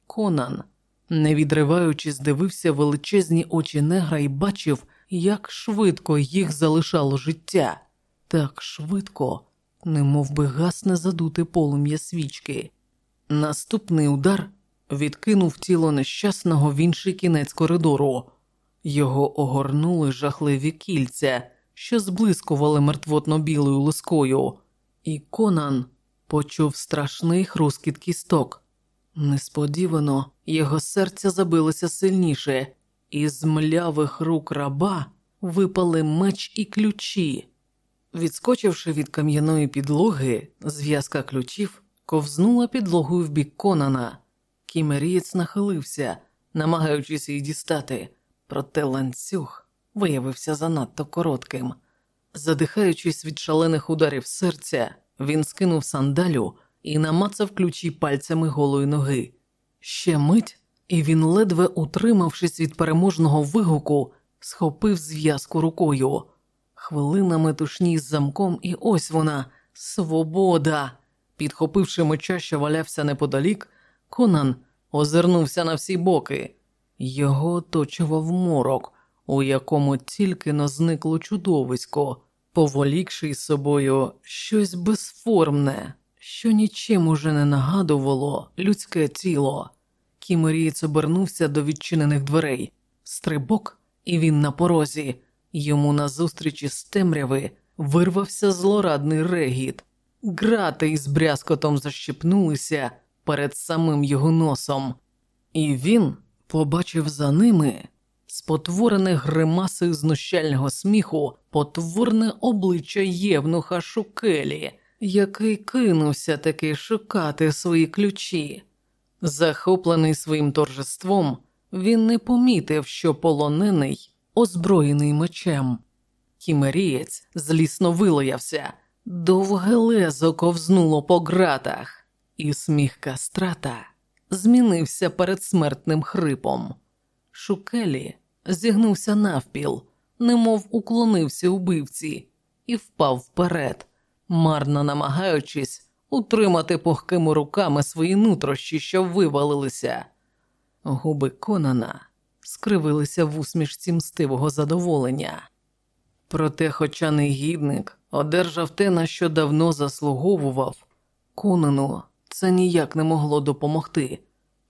Конан, не відриваючись, дивився величезні очі негра і бачив, як швидко їх залишало життя, так швидко, немов би гасне задути полум'я свічки. Наступний удар відкинув тіло нещасного в інший кінець коридору. Його огорнули жахливі кільця, що зблискували мертвотно білою лискою, і Конан почув страшний хрускіт кісток. Несподівано його серце забилося сильніше, і з млявих рук раба випали меч і ключі. Відскочивши від кам'яної підлоги, зв'язка ключів ковзнула підлогою в бік Конана. Кімерієць нахилився, намагаючись її дістати, проте ланцюг виявився занадто коротким. Задихаючись від шалених ударів серця, він скинув сандалю і намацав ключі пальцями голої ноги. Ще мить, і він, ледве утримавшись від переможного вигуку, схопив зв'язку рукою. Хвилина метушні з замком, і ось вона свобода. Підхопивши меча, що валявся неподалік, Конан озирнувся на всі боки. Його оточував морок, у якому тільки но зникло чудовисько, поволікши із собою щось безформне, що нічим уже не нагадувало людське тіло. Кімерієць обернувся до відчинених дверей, стрибок, і він на порозі. Йому назустріч із темряви вирвався злорадний регіт. Грати із брязкотом защепнулися перед самим його носом, і він побачив за ними спотворене гримасою знущального сміху, потворне обличчя Євнуха Шукелі, який кинувся таки шукати свої ключі. Захоплений своїм торжеством, він не помітив, що полонений, озброєний мечем. Кімерієць злісно вилаявся, довге лезо ковзнуло по ґратах, і сміх кастрата змінився передсмертним хрипом. Шукелі зігнувся навпіл, немов уклонився убивці, і впав вперед, марно намагаючись утримати пухкими руками свої нутрощі, що вивалилися. Губи Конана скривилися в усмішці мстивого задоволення. Проте, хоча негідник одержав те, на що давно заслуговував, Конану це ніяк не могло допомогти.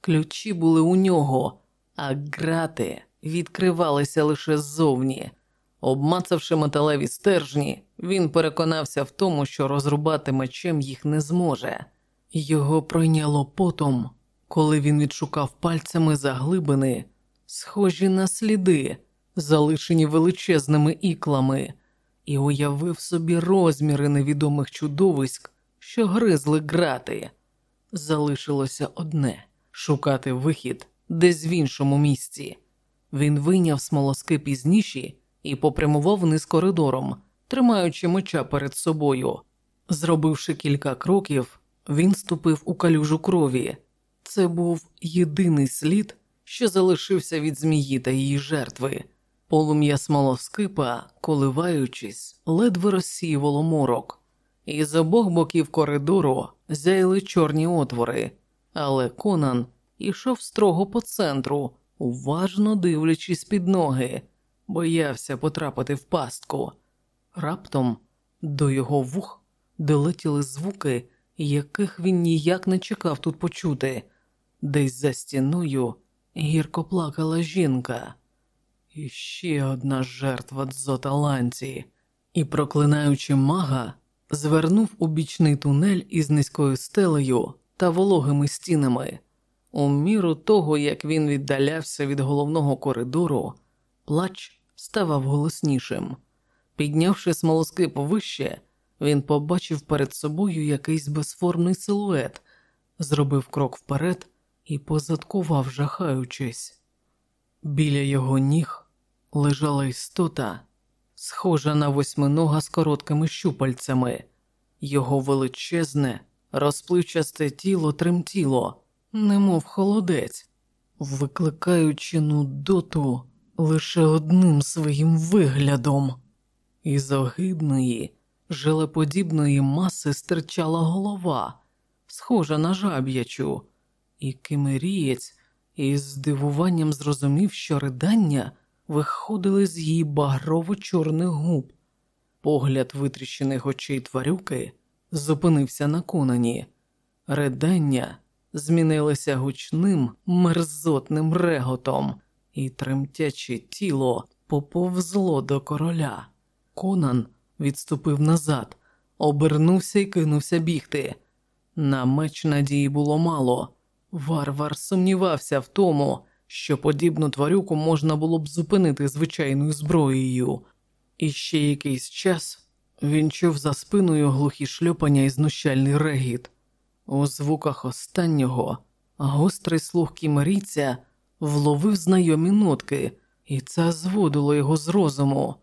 Ключі були у нього, а грати відкривалися лише ззовні. Обмацавши металеві стержні, він переконався в тому, що розрубати мечем їх не зможе. Його пройняло потом, коли він відшукав пальцями заглибини, схожі на сліди, залишені величезними іклами, і уявив собі розміри невідомих чудовиськ, що гризли грати. Залишилося одне шукати вихід десь в іншому місці. Він вийняв смолоски пізніші і попрямував вниз коридором, тримаючи меча перед собою. Зробивши кілька кроків, він ступив у калюжу крові. Це був єдиний слід, що залишився від змії та її жертви. Полум'я смолоскипа, коливаючись, ледве розсіювало морок, і з обох боків коридору зяяли чорні отвори, але Конан ішов строго по центру, уважно дивлячись під ноги, боявся потрапити в пастку. Раптом до його вух долетіли звуки, яких він ніяк не чекав тут почути. Десь за стіною гірко плакала жінка. І ще одна жертва дзоталанці, і, проклинаючи мага, звернув у бічний тунель із низькою стелею та вологими стінами. У міру того, як він віддалявся від головного коридору, плач ставав голоснішим. Піднявши смолоскип вище, він побачив перед собою якийсь безформний силует, зробив крок вперед і позадкував, жахаючись. Біля його ніг лежала істота, схожа на восьминога з короткими щупальцями, його величезне, розпливчасте тіло тремтіло немов холодець, викликаючи нудоту лише одним своїм виглядом. Із огидної, желеподібної маси стирчала голова, схожа на жаб'ячу, і кимерієць із здивуванням зрозумів, що ридання виходили з її багрово-чорних губ. Погляд витріщених очей тварюки зупинився на конані. Ридання змінилися гучним мерзотним реготом, і тремтяче тіло поповзло до короля. Конан відступив назад, обернувся і кинувся бігти. На меч надії було мало. Варвар сумнівався в тому, що подібну тварюку можна було б зупинити звичайною зброєю, і ще якийсь час він чув за спиною глухі шльопання і знущальний регіт. У звуках останнього гострий слух кімерійця вловив знайомі нотки, і це зводило його з розуму.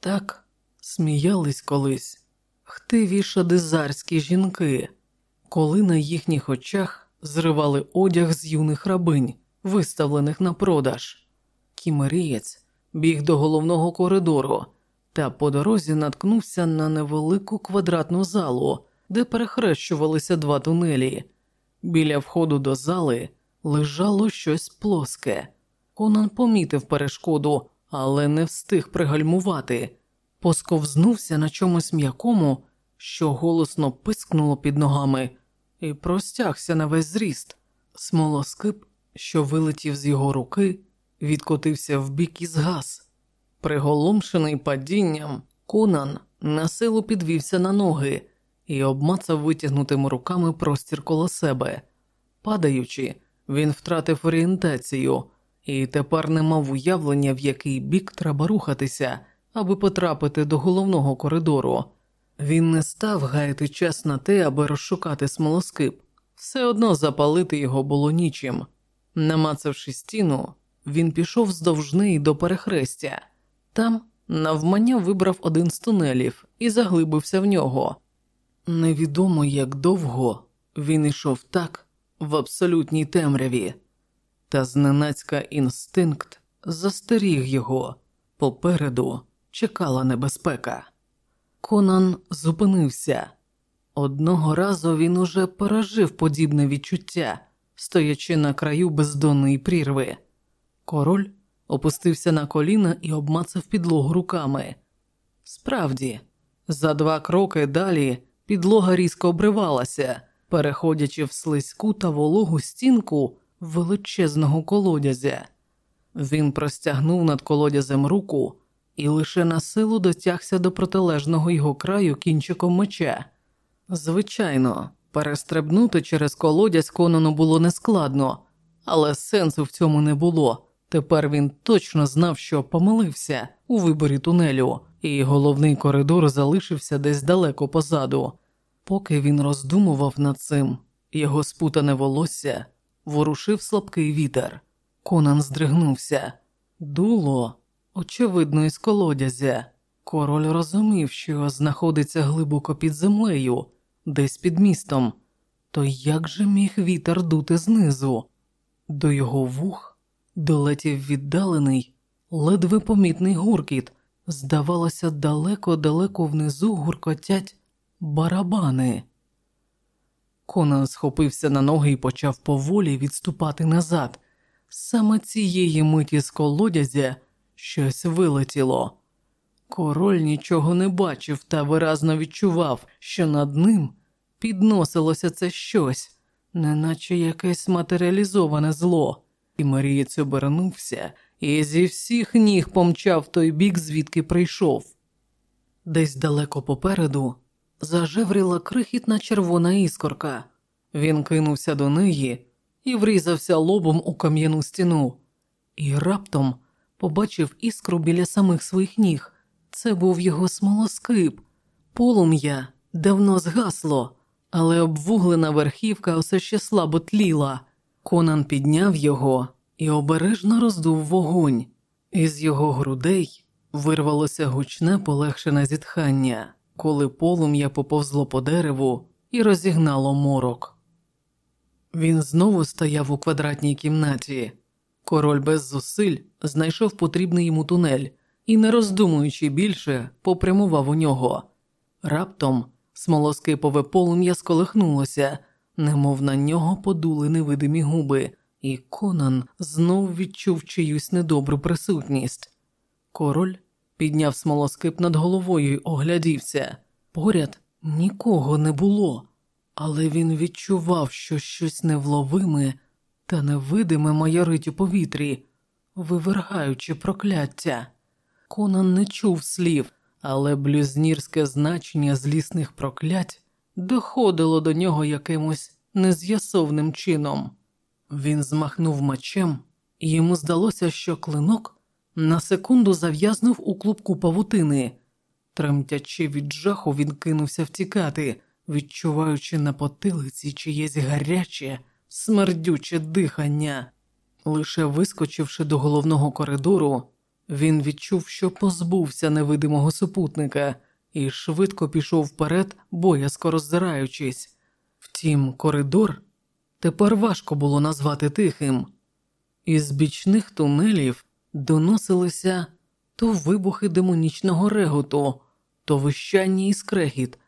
Так сміялись колись хтиві шадизарські жінки, коли на їхніх очах зривали одяг з юних рабинь, виставлених на продаж. Кімерієць біг до головного коридору та по дорозі наткнувся на невелику квадратну залу де перехрещувалися два тунелі. Біля входу до зали лежало щось плоске. Конан помітив перешкоду, але не встиг пригальмувати, посковзнувся на чомусь м'якому, що голосно пискнуло під ногами, і простягся на весь зріст. Смолоскип, що вилетів з його руки, відкотився вбік і згас. Приголомшений падінням, Конан на силу підвівся на ноги і обмацав витягнутими руками простір коло себе. Падаючи, він втратив орієнтацію і тепер не мав уявлення, в який бік треба рухатися, аби потрапити до головного коридору. Він не став гаяти час на те, аби розшукати смолоскип. Все одно запалити його було нічим. Намацавши стіну, він пішов вздовж неї до перехрестя. Там навмання вибрав один з тунелів і заглибився в нього. Невідомо як довго він ішов так в абсолютній темряві, та зненацька інстинкт застеріг його попереду чекала небезпека. Конан зупинився. Одного разу він уже пережив подібне відчуття, стоячи на краю бездонної прірви. Король опустився на коліна і обмацав підлогу руками. Справді, за два кроки далі підлога різко обривалася, переходячи в слизьку та вологу стінку величезного колодязя. Він простягнув над колодязем руку і лише на силу дотягся до протилежного його краю кінчиком меча. Звичайно, перестрибнути через колодязь Конану було нескладно, але сенсу в цьому не було. Тепер він точно знав, що помилився у виборі тунелю, і головний коридор залишився десь далеко позаду. Поки він роздумував над цим, його спутане волосся ворушив слабкий вітер. Конан здригнувся. Дуло, очевидно, із колодязя. Король розумів, що знаходиться глибоко під землею, десь під містом. То як же міг вітер дути знизу? До його вух долетів віддалений, ледве помітний гуркіт. Здавалося, далеко-далеко внизу гуркотять барабани. Конан схопився на ноги і почав поволі відступати назад. Саме цієї миті з колодязя щось вилетіло. Король нічого не бачив та виразно відчував, що над ним підносилося це щось, неначе якесь матеріалізоване зло, і Марієць обернувся і зі всіх ніг помчав той бік, звідки прийшов. Десь далеко попереду зажевріла крихітна червона іскорка. Він кинувся до неї і врізався лобом у кам'яну стіну, і раптом побачив іскру біля самих своїх ніг. Це був його смолоскип. Полум'я давно згасло, але обвуглена верхівка усе ще слабо тліла. Конан підняв його і обережно роздув вогонь. Із його грудей вирвалося гучне полегшене зітхання, коли полум'я поповзло по дереву і розігнало морок. Він знову стояв у квадратній кімнаті. Король без зусиль знайшов потрібний йому тунель і, не роздумуючи більше, попрямував у нього. Раптом смолоскипове полум'я сколихнулося, немов на нього подули невидимі губи, і Конан знов відчув чиюсь недобру присутність. Король підняв смолоскип над головою й оглядівся. Поряд нікого не було, але він відчував, що щось невловиме та невидиме майорить у повітрі, вивергаючи прокляття. Конан не чув слів, але блюзнірське значення злісних проклять доходило до нього якимось нез'ясовним чином. Він змахнув мечем, і йому здалося, що клинок на секунду зав'язнув у клубку павутини. Тремтячи від жаху, він кинувся втікати, відчуваючи на потилиці чиєсь гаряче, смердюче дихання. Лише вискочивши до головного коридору, він відчув, що позбувся невидимого супутника і швидко пішов вперед, боязко роздираючись. Втім, коридор тепер важко було назвати тихим. Із бічних тунелів доносилися то вибухи демонічного реготу, то вищання і скрегіт.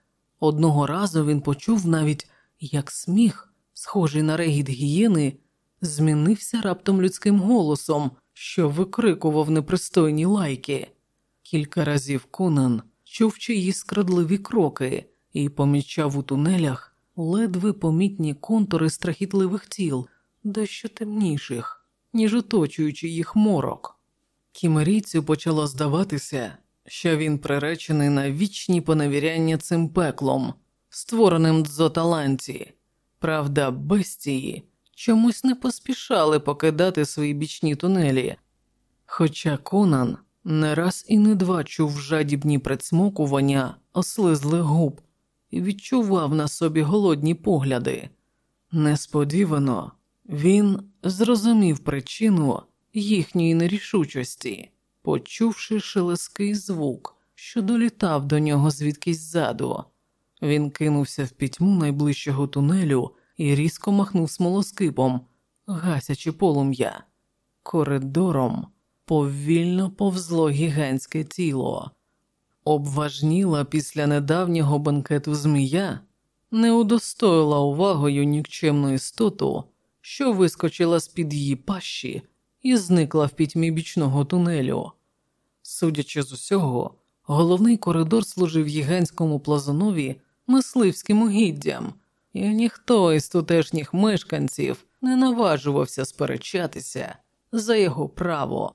Одного разу він почув навіть, як сміх, схожий на регіт гієни, змінився раптом людським голосом, що викрикував непристойні лайки. Кілька разів Конан чув чиїсь скрадливі кроки і помічав у тунелях ледве помітні контури страхітливих тіл, дещо темніших, ніж оточуючи їх морок. Кімерійцю почало здаватися, що він приречений на вічні поневіряння цим пеклом, створеним дзоталанці. Правда, бестії чомусь не поспішали покидати свої бічні тунелі. Хоча Конан не раз і не два чув жадібні предсмокування ослизлих губ і відчував на собі голодні погляди. Несподівано він зрозумів причину їхньої нерішучості, почувши шелеский звук, що долітав до нього звідкись ззаду. Він кинувся в пітьму найближчого тунелю і різко махнув смолоскипом, гасячи полум'я. Коридором повільно повзло гігантське тіло. Обважніла після недавнього банкету змія, не удостоїла увагою нікчемну істоту, що вискочила з під її пащі і зникла в пітьмі бічного тунелю. Судячи з усього, головний коридор служив гігантському плазунові мисливським угіддям, і ніхто із тутешніх мешканців не наважувався сперечатися за його право.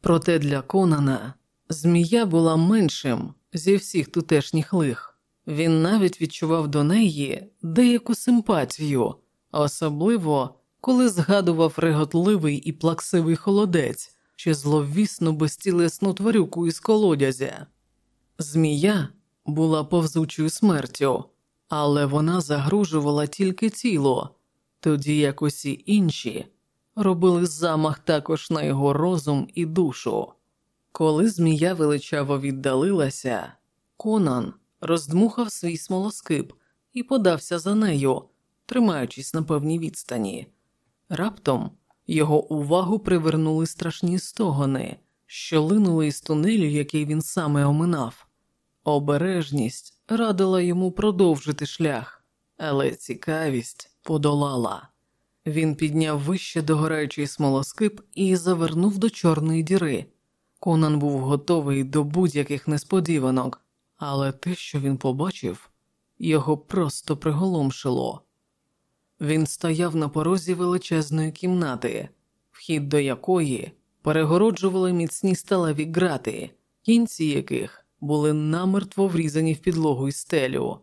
Проте для Конана змія була меншим зі всіх тутешніх лих. Він навіть відчував до неї деяку симпатію, особливо коли згадував реготливий і плаксивий холодець чи зловісну безтілесну тварюку із колодязя. Змія була повзучою смертю, але вона загружувала тільки тіло, тоді як усі інші робили замах також на його розум і душу. Коли змія величаво віддалилася, Конан роздмухав свій смолоскип і подався за нею, тримаючись на певній відстані. Раптом його увагу привернули страшні стогони, що линули із тунелю, який він саме оминав. Обережність радила йому продовжити шлях, але цікавість подолала. Він підняв вище догораючий смолоскип і завернув до чорної діри. Конан був готовий до будь-яких несподіванок, але те, що він побачив, його просто приголомшило. Він стояв на порозі величезної кімнати, вхід до якої перегороджували міцні сталеві грати, кінці яких були намертво врізані в підлогу і стелю.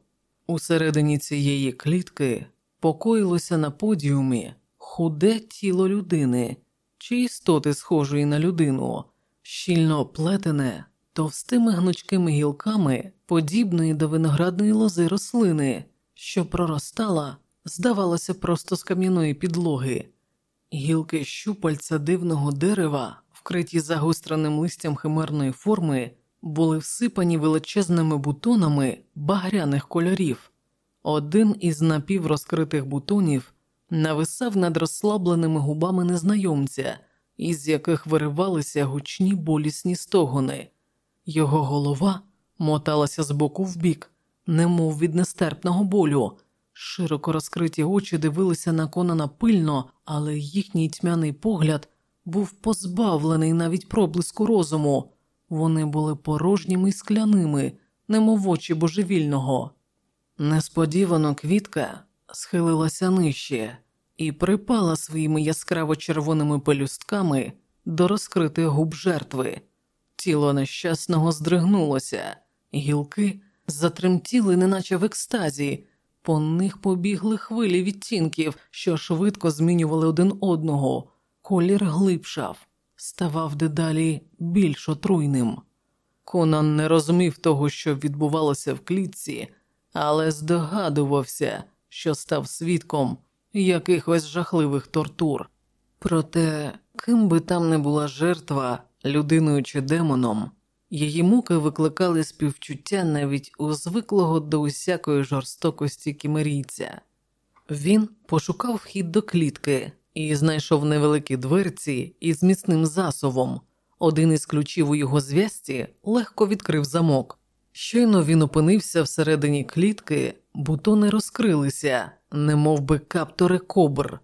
Усередині цієї клітки покоїлося на подіумі худе тіло людини чи істоти схожої на людину, щільно оплетене товстими гнучкими гілками, подібної до виноградної лози рослини, що проростала, здавалося, просто з кам'яної підлоги. Гілки щупальця дивного дерева, вкриті загостреним листям химерної форми, були всипані величезними бутонами багряних кольорів. Один із напіврозкритих бутонів нависав над розслабленими губами незнайомця, із яких виривалися гучні болісні стогони. Його голова моталася з боку в бік, немов від нестерпного болю. Широко розкриті очі дивилися на Конана пильно, але їхній тьмяний погляд був позбавлений навіть проблиску розуму. Вони були порожніми й скляними, немов очі божевільного. Несподівано квітка схилилася нижче і припала своїми яскраво червоними пелюстками до розкритих губ жертви. Тіло нещасного здригнулося, гілки затремтіли, неначе в екстазі, по них побігли хвилі відтінків, що швидко змінювали один одного. Колір глибшав, ставав дедалі більш отруйним. Конан не розумів того, що відбувалося в клітці, але здогадувався, що став свідком якихось жахливих тортур. Проте, ким би там не була жертва, людиною чи демоном, її муки викликали співчуття навіть у звиклого до усякої жорстокості кімерійця. Він пошукав вхід до клітки і знайшов невеликі дверці із міцним засовом. Один із ключів у його зв'язці легко відкрив замок. Щойно він опинився всередині клітки, бутони розкрилися, немов би каптори кобр.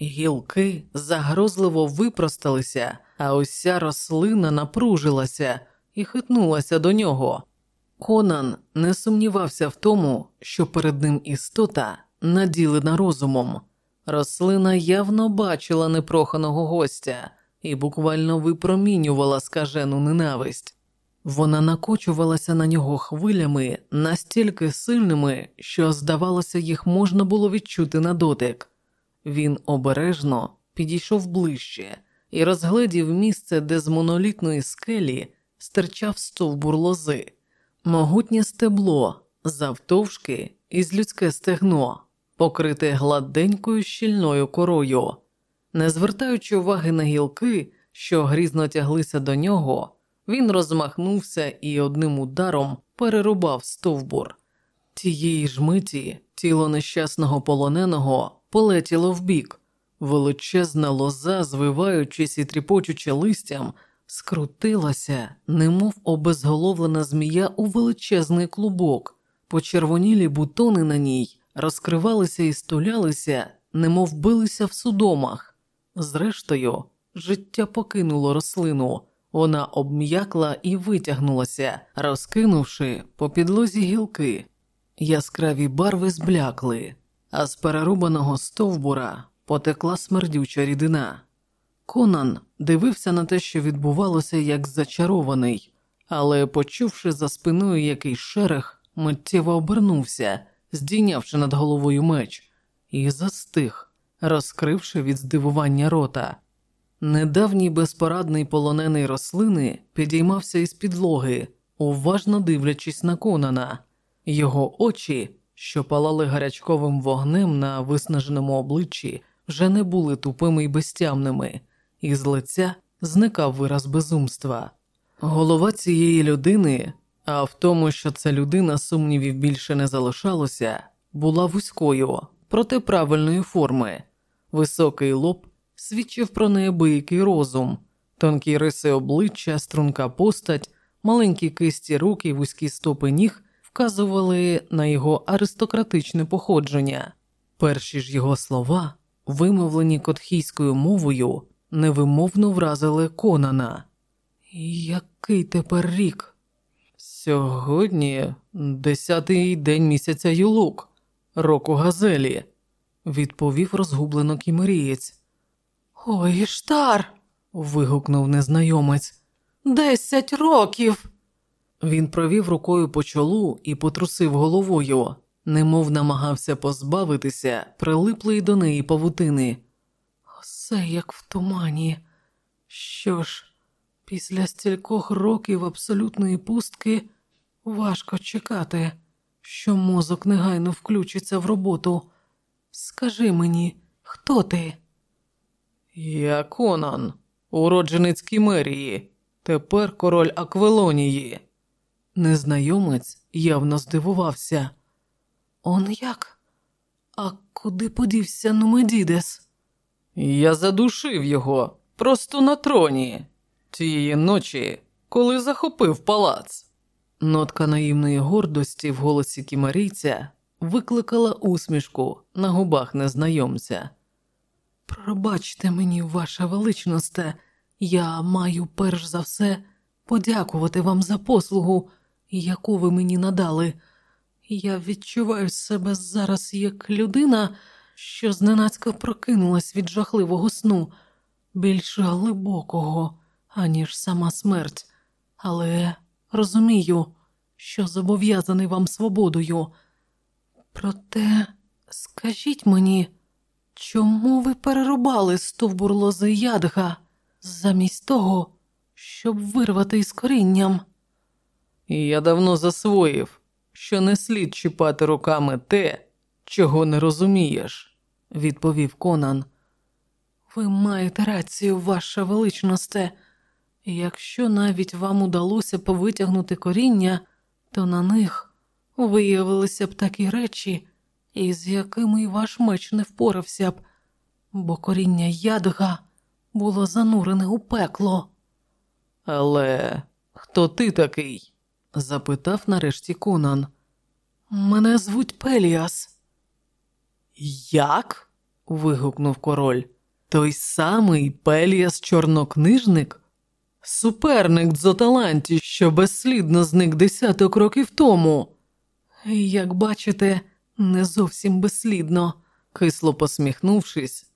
Гілки загрозливо випросталися, а уся рослина напружилася і хитнулася до нього. Конан не сумнівався в тому, що перед ним істота наділена розумом. Рослина явно бачила непроханого гостя і буквально випромінювала скажену ненависть. Вона накочувалася на нього хвилями настільки сильними, що, здавалося, їх можна було відчути на дотик. Він обережно підійшов ближче і розгледів місце, де з монолітної скелі стирчав стовбур лози, могутнє стебло, завтовшки із людське стегно, покрите гладенькою щільною корою. Не звертаючи уваги на гілки, що грізно тяглися до нього, він розмахнувся і одним ударом перерубав стовбур. Тієї ж миті тіло нещасного полоненого полетіло вбік. Величезна лоза, звиваючись і тріпочучи листям, скрутилася, немов обезголовлена змія у величезний клубок. Почервонілі бутони на ній розкривалися і стулялися, немов билися в судомах. Зрештою, життя покинуло рослину. Вона обм'якла і витягнулася, розкинувши по підлозі гілки. Яскраві барви зблякли, а з перерубаного стовбура потекла смердюча рідина. Конан дивився на те, що відбувалося, як зачарований, але, почувши за спиною якийсь шерех, миттєво обернувся, здійнявши над головою меч, і застиг, розкривши від здивування рота. Недавній безпорадний полонений рослини підіймався із підлоги, уважно дивлячись на Конана. Його очі, що палали гарячковим вогнем на виснаженому обличчі, вже не були тупими й безтямними, і з лиця зникав вираз безумства. Голова цієї людини, а в тому, що ця людина сумнівів більше не залишалося, була вузькою, проте правильної форми, високий лоб свідчив про неабиякий розум, тонкі риси обличчя, струнка постать, маленькі кисті рук і вузькі стопи ніг вказували на його аристократичне походження. Перші ж його слова, вимовлені котхійською мовою, невимовно вразили Конана. Який тепер рік? Сьогодні десятий день місяця Юлук, року Газелі, відповів розгублено кімерієць. Ой, штар. вигукнув незнайомець. Десять років. Він провів рукою по чолу і потрусив головою, немов намагався позбавитися прилиплої до неї павутини. Все як в тумані. Що ж, після стількох років абсолютної пустки важко чекати, що мозок негайно включиться в роботу. Скажи мені, хто ти? Я Конан, уродженець Кімерії, тепер король Аквелонії. Незнайомець явно здивувався. Он як? А куди подівся Нумедідес? Я задушив його просто на троні тієї ночі, коли захопив палац. Нотка наївної гордості в голосі кімарійця викликала усмішку на губах незнайомця. Пробачте мені, ваша величносте, я маю перш за все подякувати вам за послугу, яку ви мені надали. Я відчуваю себе зараз як людина, що зненацька прокинулась від жахливого сну, більш глибокого, аніж сама смерть, але розумію, що зобов'язаний вам свободою. Проте скажіть мені. Чому ви перерубали стовбур лози ядга замість того, щоб вирвати із корінням? Я давно засвоїв, що не слід чіпати руками те, чого не розумієш, відповів Конан. Ви маєте рацію, ваша величносте. Якщо навіть вам удалося повитягнути коріння, то на них виявилися б такі речі із якими й ваш меч не впорався б, бо коріння ядга було занурене у пекло. Але хто ти такий? запитав нарешті Конан. Мене звуть Пеліас. Як? вигукнув король. Той самий Пеліас чорнокнижник? Суперник Дзоталанті, що безслідно зник десяток років тому. Як бачите, не зовсім безслідно, кисло посміхнувшись,